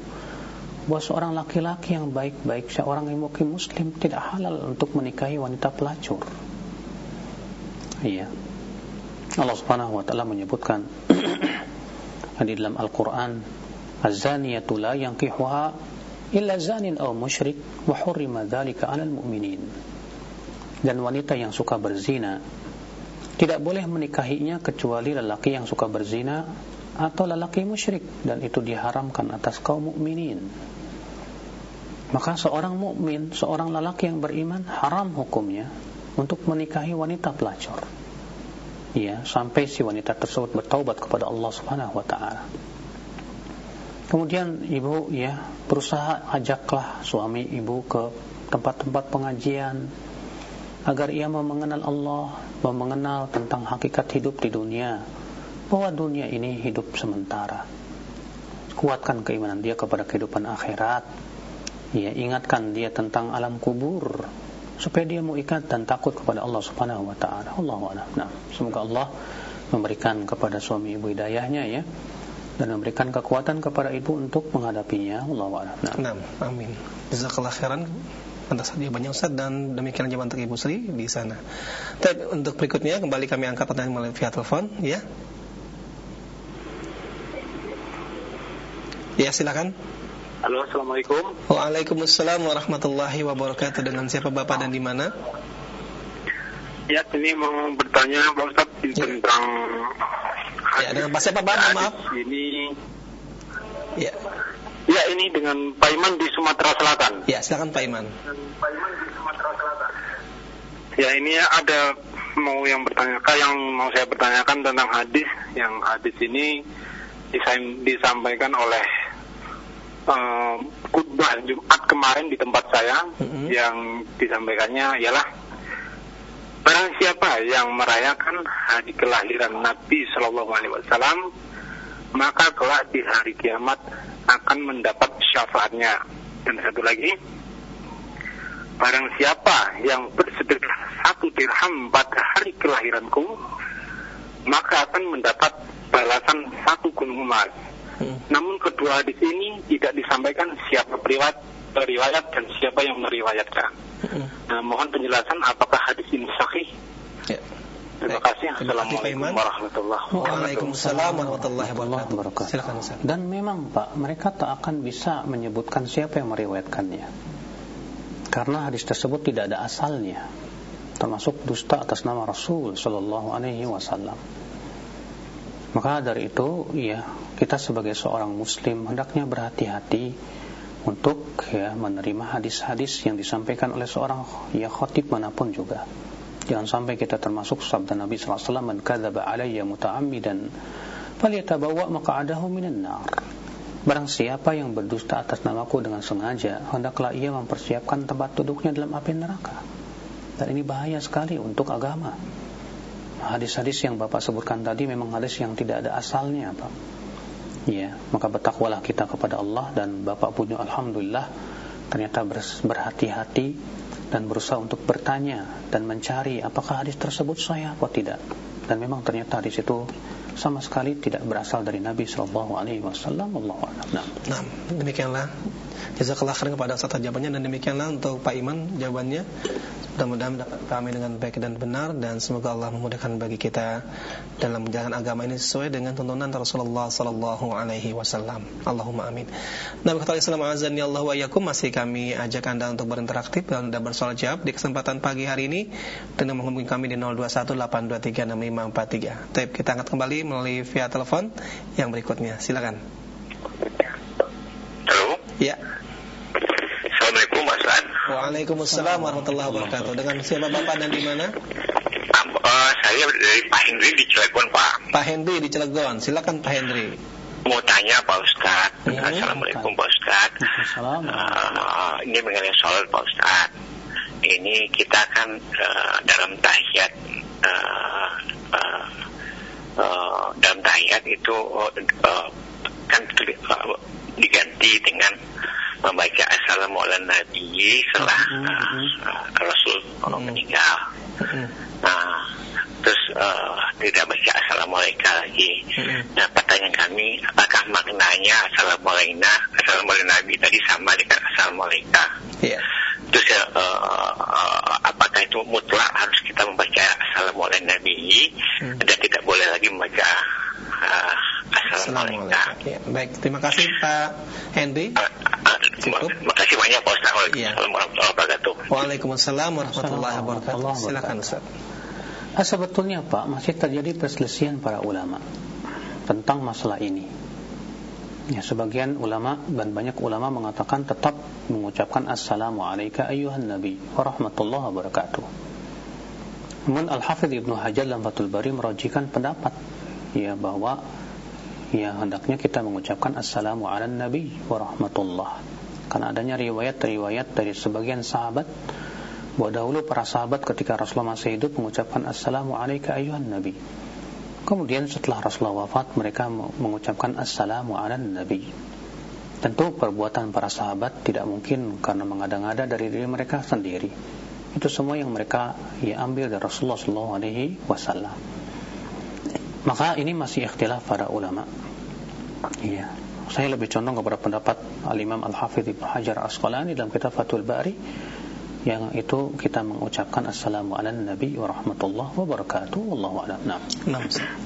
bahwa seorang laki-laki yang baik-baik, seorang mukim muslim tidak halal untuk menikahi wanita pelacur. Iya. Allah Subhanahu wa taala menyebutkan di dalam Al-Qur'an, "Az-zaniyatu la yankihuha illa zanin aw musyrik wa hurrima dzalika 'alal mu'minin." Dan wanita yang suka berzina tidak boleh menikahinya kecuali lelaki yang suka berzina atau lelaki musyrik dan itu diharamkan atas kaum mukminin. Maka seorang mukmin, seorang lelaki yang beriman haram hukumnya untuk menikahi wanita pelacur. Ya, sampai si wanita tersebut bertaubat kepada Allah Subhanahu wa taala. Kemudian ibu ya berusaha ajaklah suami ibu ke tempat-tempat pengajian agar ia mau mengenal Allah, mau mengenal tentang hakikat hidup di dunia, bahwa dunia ini hidup sementara. Kuatkan keimanan dia kepada kehidupan akhirat ya ingatkan dia tentang alam kubur supaya dia mau ikat dan takut kepada Allah Subhanahu wa taala. Allahu a'lam. Nah, semoga Allah memberikan kepada suami ibu hidayahnya ya dan memberikan kekuatan kepada ibu untuk menghadapinya. Allahu a'lam. Nah, amin. Jazakallah khairan atas banyak Ustaz dan demikian jawaban untuk Ibu Sri di sana. Tapi untuk berikutnya kembali kami angkat pertanyaan melalui via telepon ya. Ya, silakan. Halo, Assalamualaikum. Waalaikumsalam warahmatullahi wabarakatuh. Dengan siapa Bapak dan di mana? Ya, ini mau bertanya Pak Ustaz ya. tentang Ya, dengan Pak siapa Pak? Maaf. Ini Ya. Ya, ini dengan Pak Iman di Sumatera Selatan. Ya, silakan Pak Iman. Pak Iman di Sumatera Selatan. Ya, ini ada mau yang bertanya yang mau saya pertanyakan tentang hadis yang hadis ini disampaikan oleh uh, khutbah Jumat kemarin di tempat saya mm-hmm. yang disampaikannya ialah barang siapa yang merayakan hari kelahiran Nabi Shallallahu Alaihi Wasallam maka kelak di hari kiamat akan mendapat syafaatnya dan satu lagi barang siapa yang bersedekah satu dirham pada hari kelahiranku maka akan mendapat balasan satu gunung emas Hmm. Namun kedua hadis ini tidak disampaikan siapa periwayat, periwayat dan siapa yang meriwayatkan. Hmm. Nah, mohon penjelasan apakah hadis ini sahih? Ya. Terima kasih. Assalamualaikum warahmatullahi wabarakatuh. Waalaikumsalam warahmatullahi wabarakatuh. Silakan Ustaz. Dan memang Pak, mereka tak akan bisa menyebutkan siapa yang meriwayatkannya. Karena hadis tersebut tidak ada asalnya. Termasuk dusta atas nama Rasul sallallahu alaihi wasallam. Maka dari itu, ya, kita sebagai seorang muslim hendaknya berhati-hati untuk ya menerima hadis-hadis yang disampaikan oleh seorang ya khotib mana pun juga. Jangan sampai kita termasuk sabda Nabi sallallahu alaihi wasallam, "Man kadzaba alayya muta'ammidan falyatabawwa maq'adahu minan nar." Barang siapa yang berdusta atas namaku dengan sengaja, hendaklah ia mempersiapkan tempat duduknya dalam api neraka. Dan ini bahaya sekali untuk agama. Hadis-hadis yang Bapak sebutkan tadi memang hadis yang tidak ada asalnya, Pak. Ya, maka bertakwalah kita kepada Allah dan Bapak punya alhamdulillah ternyata berhati-hati dan berusaha untuk bertanya dan mencari apakah hadis tersebut sahih atau tidak. Dan memang ternyata hadis itu sama sekali tidak berasal dari Nabi Shallallahu Alaihi Wasallam. Allah nah demikianlah. Jazakallah khairan kepada Ustaz jawabannya dan demikianlah untuk Pak Iman jawabannya. Mudah-mudahan dapat pahami dengan baik dan benar dan semoga Allah memudahkan bagi kita dalam menjalankan agama ini sesuai dengan tuntunan Rasulullah sallallahu alaihi wasallam. Allahumma amin. Nah, kata Islam azan ya Allah wa yakum masih kami ajak Anda untuk berinteraktif dan bersoal jawab di kesempatan pagi hari ini dengan menghubungi kami di 0218236543. Tapi kita angkat kembali melalui via telepon yang berikutnya. Silakan. Halo. Ya. Assalamualaikum Mas An. Waalaikumsalam warahmatullahi wabarakatuh. Dengan siapa Bapak dan di mana? Uh, saya dari Pak Hendri di Cilegon, Pak. Pak Hendri di Cilegon. Silakan Pak Hendri. Mau tanya Pak Ustad. Ya, Assalamualaikum Pak Ustad. Uh, ini mengenai soal Pak Ustad. Ini kita kan uh, dalam tahiyat uh, uh, uh, dalam tahiyat itu uh, uh, kan uh, diganti dengan membaca assalamualaikum nabi setelah uh, uh, Rasul uh, meninggal. Nah, terus uh, tidak baca assalamualaikum lagi. Nah, pertanyaan kami, apakah maknanya assalamualaikum assalamualaikum nabi tadi sama dengan assalamualaikum? Yeah. Terus uh, uh, apakah itu mutlak harus kita membaca assalamualaikum nabi hmm. dan tidak boleh lagi membaca uh, assalamualaikum? Ya, baik, terima kasih Pak Henry. Uh, Cukup. Terima kasih banyak Pak Ustaz. Waalaikumsalam warahmatullahi wabarakatuh. Waalaikumsalam warahmatullahi wabarakatuh. Silakan Ustaz. Ah, sebetulnya Pak masih terjadi perselisihan para ulama tentang masalah ini. Ya, sebagian ulama dan banyak ulama mengatakan tetap mengucapkan assalamu alayka ayyuhan nabi wa rahmatullahi wabarakatuh. Namun Al-Hafidh Ibnu Hajar dalam Fathul Bari merajikan pendapat ya bahwa ya hendaknya kita mengucapkan assalamu ala nabi wa rahmatullah karena adanya riwayat-riwayat dari sebagian sahabat bahwa dahulu para sahabat ketika Rasulullah masih hidup mengucapkan assalamu alayka ayuhan nabi. Kemudian setelah Rasulullah wafat mereka mengucapkan assalamu ala nabi. Tentu perbuatan para sahabat tidak mungkin karena mengada-ngada dari diri mereka sendiri. Itu semua yang mereka ya ambil dari Rasulullah SAW maka ini masih ikhtilaf para ulama. Iya. Saya lebih condong kepada pendapat Al-Imam Al-Hafidh Ibn Hajar Asqalani dalam kitab Fathul Bari yang itu kita mengucapkan assalamu ala nabi wa rahmatullah wa barakatuh. Wallahu a'lam. Nah,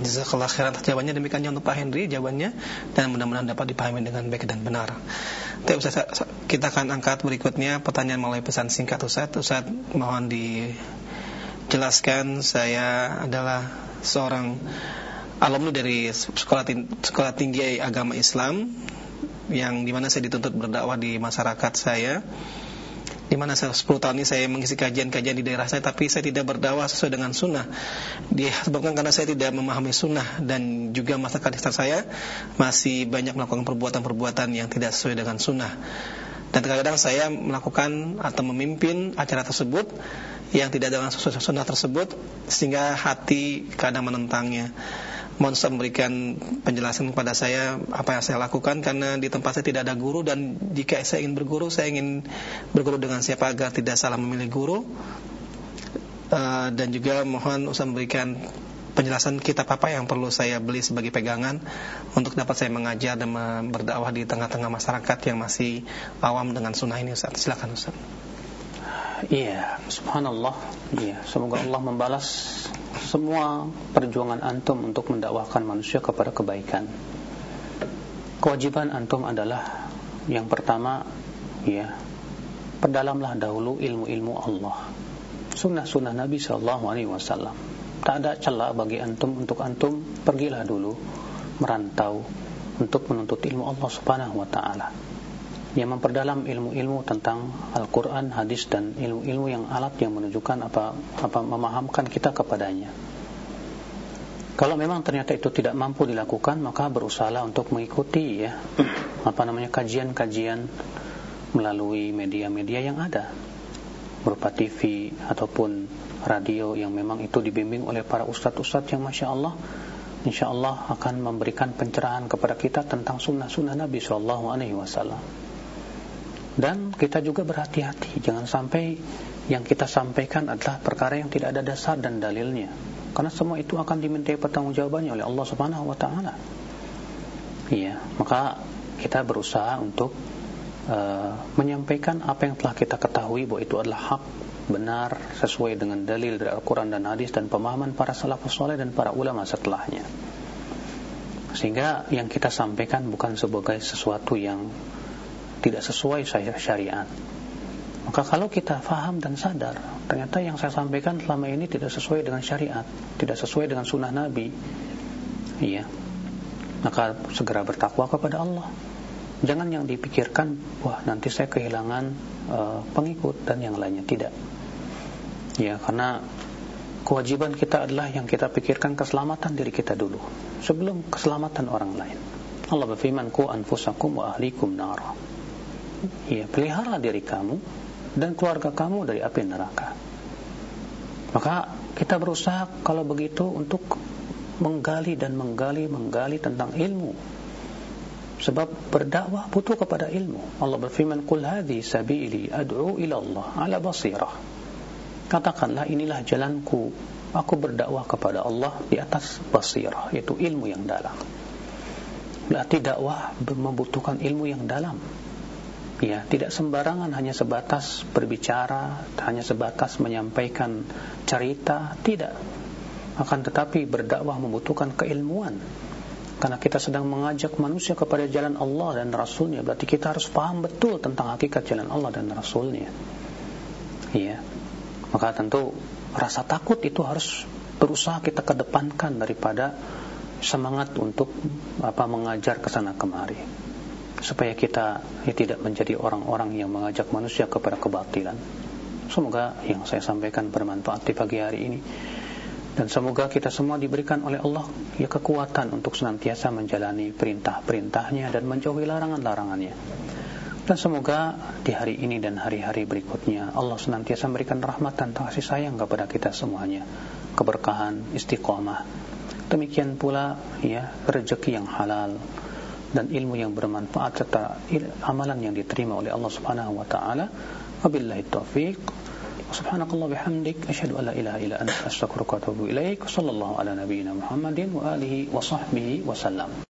jazakallahu khairan atas jawabannya. Demikiannya untuk Pak Henry jawabannya dan mudah-mudahan dapat dipahami dengan baik dan benar. Tapi Ustaz, kita akan angkat berikutnya pertanyaan melalui pesan singkat Ustaz. Ustaz mohon dijelaskan. Saya adalah seorang alumni dari sekolah sekolah tinggi agama Islam yang di mana saya dituntut berdakwah di masyarakat saya. Di mana saya 10 tahun ini saya mengisi kajian-kajian di daerah saya tapi saya tidak berdakwah sesuai dengan sunnah. Disebabkan karena saya tidak memahami sunnah dan juga masyarakat desa saya masih banyak melakukan perbuatan-perbuatan yang tidak sesuai dengan sunnah. Dan kadang-kadang saya melakukan atau memimpin acara tersebut yang tidak dengan sunnah tersebut sehingga hati kadang menentangnya mohon Ustaz memberikan penjelasan kepada saya apa yang saya lakukan karena di tempat saya tidak ada guru dan jika saya ingin berguru saya ingin berguru dengan siapa agar tidak salah memilih guru uh, dan juga mohon Ustaz memberikan penjelasan kitab apa yang perlu saya beli sebagai pegangan untuk dapat saya mengajar dan berdakwah di tengah-tengah masyarakat yang masih awam dengan sunnah ini Ustaz. Silakan Ustaz. Iya, subhanallah. Iya, semoga Allah membalas semua perjuangan antum untuk mendakwahkan manusia kepada kebaikan. Kewajiban antum adalah yang pertama, ya, perdalamlah dahulu ilmu-ilmu Allah. Sunnah-sunnah Nabi Shallallahu Alaihi Wasallam. Tak ada celah bagi antum untuk antum pergilah dulu merantau untuk menuntut ilmu Allah Subhanahu Wa Taala. Yang memperdalam ilmu-ilmu tentang Al-Quran, hadis dan ilmu-ilmu yang alat yang menunjukkan apa apa memahamkan kita kepadanya. Kalau memang ternyata itu tidak mampu dilakukan, maka berusaha untuk mengikuti ya apa namanya kajian-kajian melalui media-media yang ada berupa TV ataupun radio yang memang itu dibimbing oleh para ustadz-ustadz yang masya Allah insya Allah akan memberikan pencerahan kepada kita tentang sunnah-sunnah Nabi Shallallahu Alaihi Wasallam dan kita juga berhati-hati jangan sampai yang kita sampaikan adalah perkara yang tidak ada dasar dan dalilnya karena semua itu akan dimintai pertanggungjawabannya oleh Allah Subhanahu wa taala. Iya, maka kita berusaha untuk uh, menyampaikan apa yang telah kita ketahui bahwa itu adalah hak benar sesuai dengan dalil dari Al-Quran dan Hadis dan pemahaman para salafus soleh dan para ulama setelahnya. Sehingga yang kita sampaikan bukan sebagai sesuatu yang tidak sesuai syariat. Maka kalau kita faham dan sadar, ternyata yang saya sampaikan selama ini tidak sesuai dengan syariat, tidak sesuai dengan sunnah Nabi, iya, maka segera bertakwa kepada Allah. Jangan yang dipikirkan, wah nanti saya kehilangan uh, pengikut dan yang lainnya tidak. Ya, karena kewajiban kita adalah yang kita pikirkan keselamatan diri kita dulu, sebelum keselamatan orang lain. Allah berfirman, "Ku anfusakum wa ahlikum nara." Ya pelihara diri kamu dan keluarga kamu dari api neraka. Maka kita berusaha kalau begitu untuk menggali dan menggali menggali tentang ilmu. Sebab berdakwah butuh kepada ilmu. Allah berfirman, "Qul hadhi sabili ad'u ila Allah ala basirah." Katakanlah inilah jalanku. Aku berdakwah kepada Allah di atas basirah, yaitu ilmu yang dalam. Berarti dakwah membutuhkan ilmu yang dalam ya tidak sembarangan hanya sebatas berbicara hanya sebatas menyampaikan cerita tidak. Akan tetapi berdakwah membutuhkan keilmuan. Karena kita sedang mengajak manusia kepada jalan Allah dan Rasulnya berarti kita harus paham betul tentang hakikat jalan Allah dan Rasulnya. Iya. Maka tentu rasa takut itu harus berusaha kita kedepankan daripada semangat untuk apa mengajar ke sana kemari supaya kita ya, tidak menjadi orang-orang yang mengajak manusia kepada kebatilan. Semoga yang saya sampaikan bermanfaat di pagi hari ini dan semoga kita semua diberikan oleh Allah ya kekuatan untuk senantiasa menjalani perintah-perintahnya dan menjauhi larangan-larangannya. Dan semoga di hari ini dan hari-hari berikutnya Allah senantiasa memberikan rahmat dan kasih sayang kepada kita semuanya, keberkahan, istiqomah. Demikian pula ya rezeki yang halal, dan ilmu yang bermanfaat serta amalan yang diterima oleh Allah Subhanahu wa taala. Wabillahi asyhadu an la ilaha illa anta astaghfiruka wa atubu ilaik. Sallallahu ala nabiyyina Muhammadin wa alihi wa sahbihi wasallam.